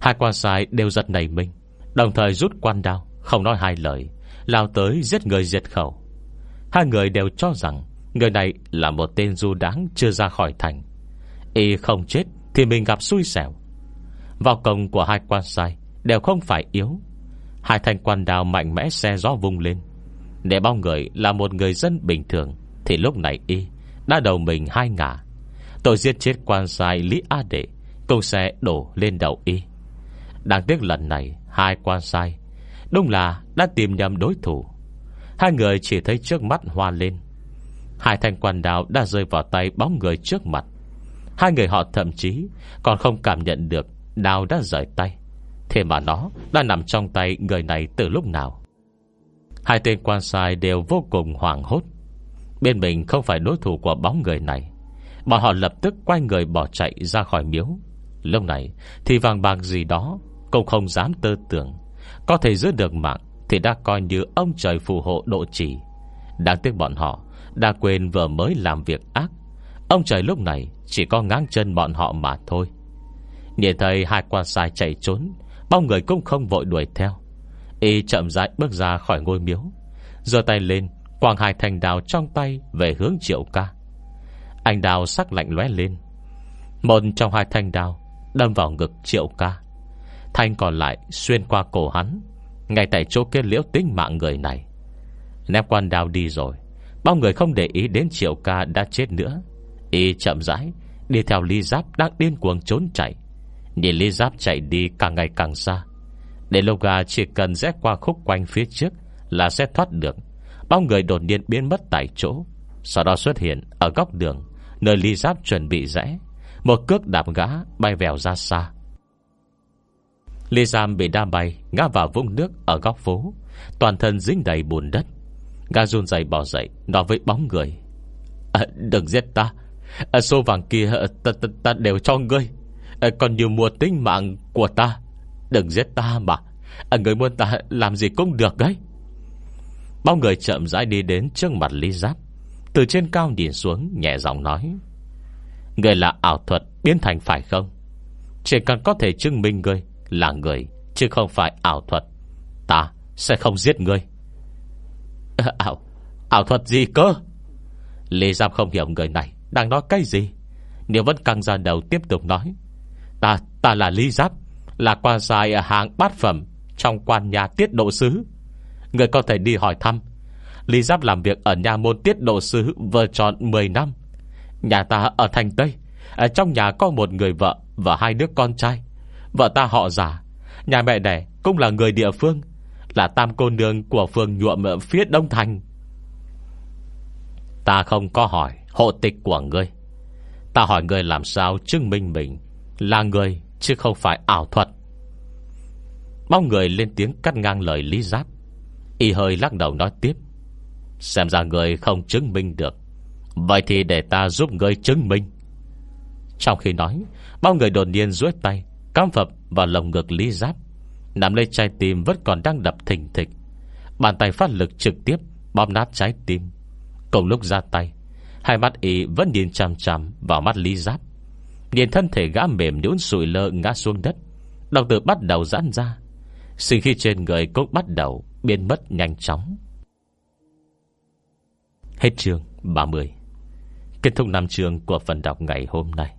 Hai quan sai đều giật nảy mình. Đồng thời rút quan đao, Không nói hai lời, Lao tới giết người diệt khẩu. Hai người đều cho rằng Người này là một tên du đáng chưa ra khỏi thành. Y không chết Thì mình gặp xui xẻo. Vào công của hai quan sai Đều không phải yếu. Hai thanh quan đào mạnh mẽ xe gió vung lên. Để bao người là một người dân bình thường, Thì lúc này y Đã đầu mình hai ngả. Tội giết chết quan sai Lý A Đệ Công xe đổ lên đầu y. Đáng tiếc lần này Hai quan sai. Đúng là đã tìm nhầm đối thủ. Hai người chỉ thấy trước mắt hoa lên Hai thanh quan đào đã rơi vào tay bóng người trước mặt. Hai người họ thậm chí Còn không cảm nhận được Đào đã rời tay. Thế mà nó đã nằm trong tay người này từ lúc nào. Hai tên quan sai đều vô cùng hoảng hốt. Bên mình không phải đối thủ của bóng người này. Bọn họ lập tức quay người bỏ chạy ra khỏi miếu. Lúc này, thì vàng bạc gì đó cũng không dám tơ tưởng. Có thể giữ được mạng Thì đã coi như ông trời phù hộ độ trì. Đáng tiếc bọn họ Đã quên vừa mới làm việc ác. Ông trời lúc này Chỉ có ngáng chân bọn họ mà thôi. Nhìn thấy hai quan sai chạy trốn, Bao người cũng không vội đuổi theo. Y chậm rãi bước ra khỏi ngôi miếu, giơ tay lên Quảng hai thành đào trong tay Về hướng triệu ca. Anh đào sắc lạnh lóe lên. Một trong hai thanh đào Đâm vào ngực triệu ca. Thanh còn lại xuyên qua cổ hắn, Ngay tại chỗ kết liễu tính mạng người này. Ném quan đào đi rồi, Bao người không để ý đến triệu ca đã chết nữa. Y chậm rãi Đi theo ly giáp đang điên cuồng trốn chạy. Nhìn ly giáp chạy đi càng ngày càng xa. Để lâu gà chỉ cần rẽ qua khúc quanh phía trước Là sẽ thoát được. Bao người đột nhiên biến mất tại chỗ. Sau đó xuất hiện ở góc đường, Nơi ly giáp chuẩn bị rẽ. Một cước đạp gã bay vèo ra xa. Lê giam bị đa bay Ngã vào vũng nước ở góc phố. Toàn thân dính đầy bùn đất. Gà run dày bỏ dậy Nói với bóng người. À, Đừng giết ta. À, Số vàng kia ờ, ta, ta, ta đều cho ngươi. À, Còn nhiều mua tính mạng của ta. Đừng giết ta mà. À, Người muốn ta làm gì cũng được đấy Bóng người chậm rãi đi đến trước mặt Lý Giáp. Từ trên cao nhìn xuống Nhẹ giọng nói. Người là ảo thuật biến thành phải không? Chỉ cần có thể chứng minh người là người chứ không phải ảo thuật. Ta sẽ không giết ngươi. Ảo Ảo thuật gì cơ? Lê Giáp không hiểu người này Đang nói cái gì. Nếu vẫn căng ra đầu tiếp tục nói Ta, ta là Lý Giáp Là quan sai ở hàng bát phẩm Trong quan nhà tiết độ sứ. Người có thể đi hỏi thăm. Lý Giáp làm việc ở nhà môn tiết độ sứ Vừa tròn 10 năm. Nhà ta ở thành Tây ở Trong nhà có một người vợ Và hai đứa con trai. Vợ ta họ giả Nhà mẹ đẻ cũng là người địa phương, Là tam cô nương của phường nhuộm ở phía Đông Thành. Ta không có hỏi hộ tịch của ngươi. Ta hỏi ngươi làm sao chứng minh mình Là người chứ không phải ảo thuật. Mong người lên tiếng cắt ngang lời Lý Giáp. Y hơi lắc đầu nói tiếp. Xem ra người không chứng minh được. Vậy thì để ta giúp người chứng minh. Trong khi nói, Bao người đột nhiên duỗi tay cám phập vào lồng ngực Lý Giáp Nằm lấy trái tim vẫn còn đang đập thình thịch. Bàn tay phát lực trực tiếp, Bóp nát trái tim. Cùng lúc ra tay, Hai mắt y vẫn nhìn chằm chằm vào mắt Lý Giáp. Nhìn thân thể gã mềm nhũn sụi lơ ngã xuống đất Đồng tử bắt đầu giãn ra. Sinh khi trên người cũng bắt đầu Biến mất nhanh chóng. Hết chương 30 Kết thúc năm chương của phần đọc ngày hôm nay.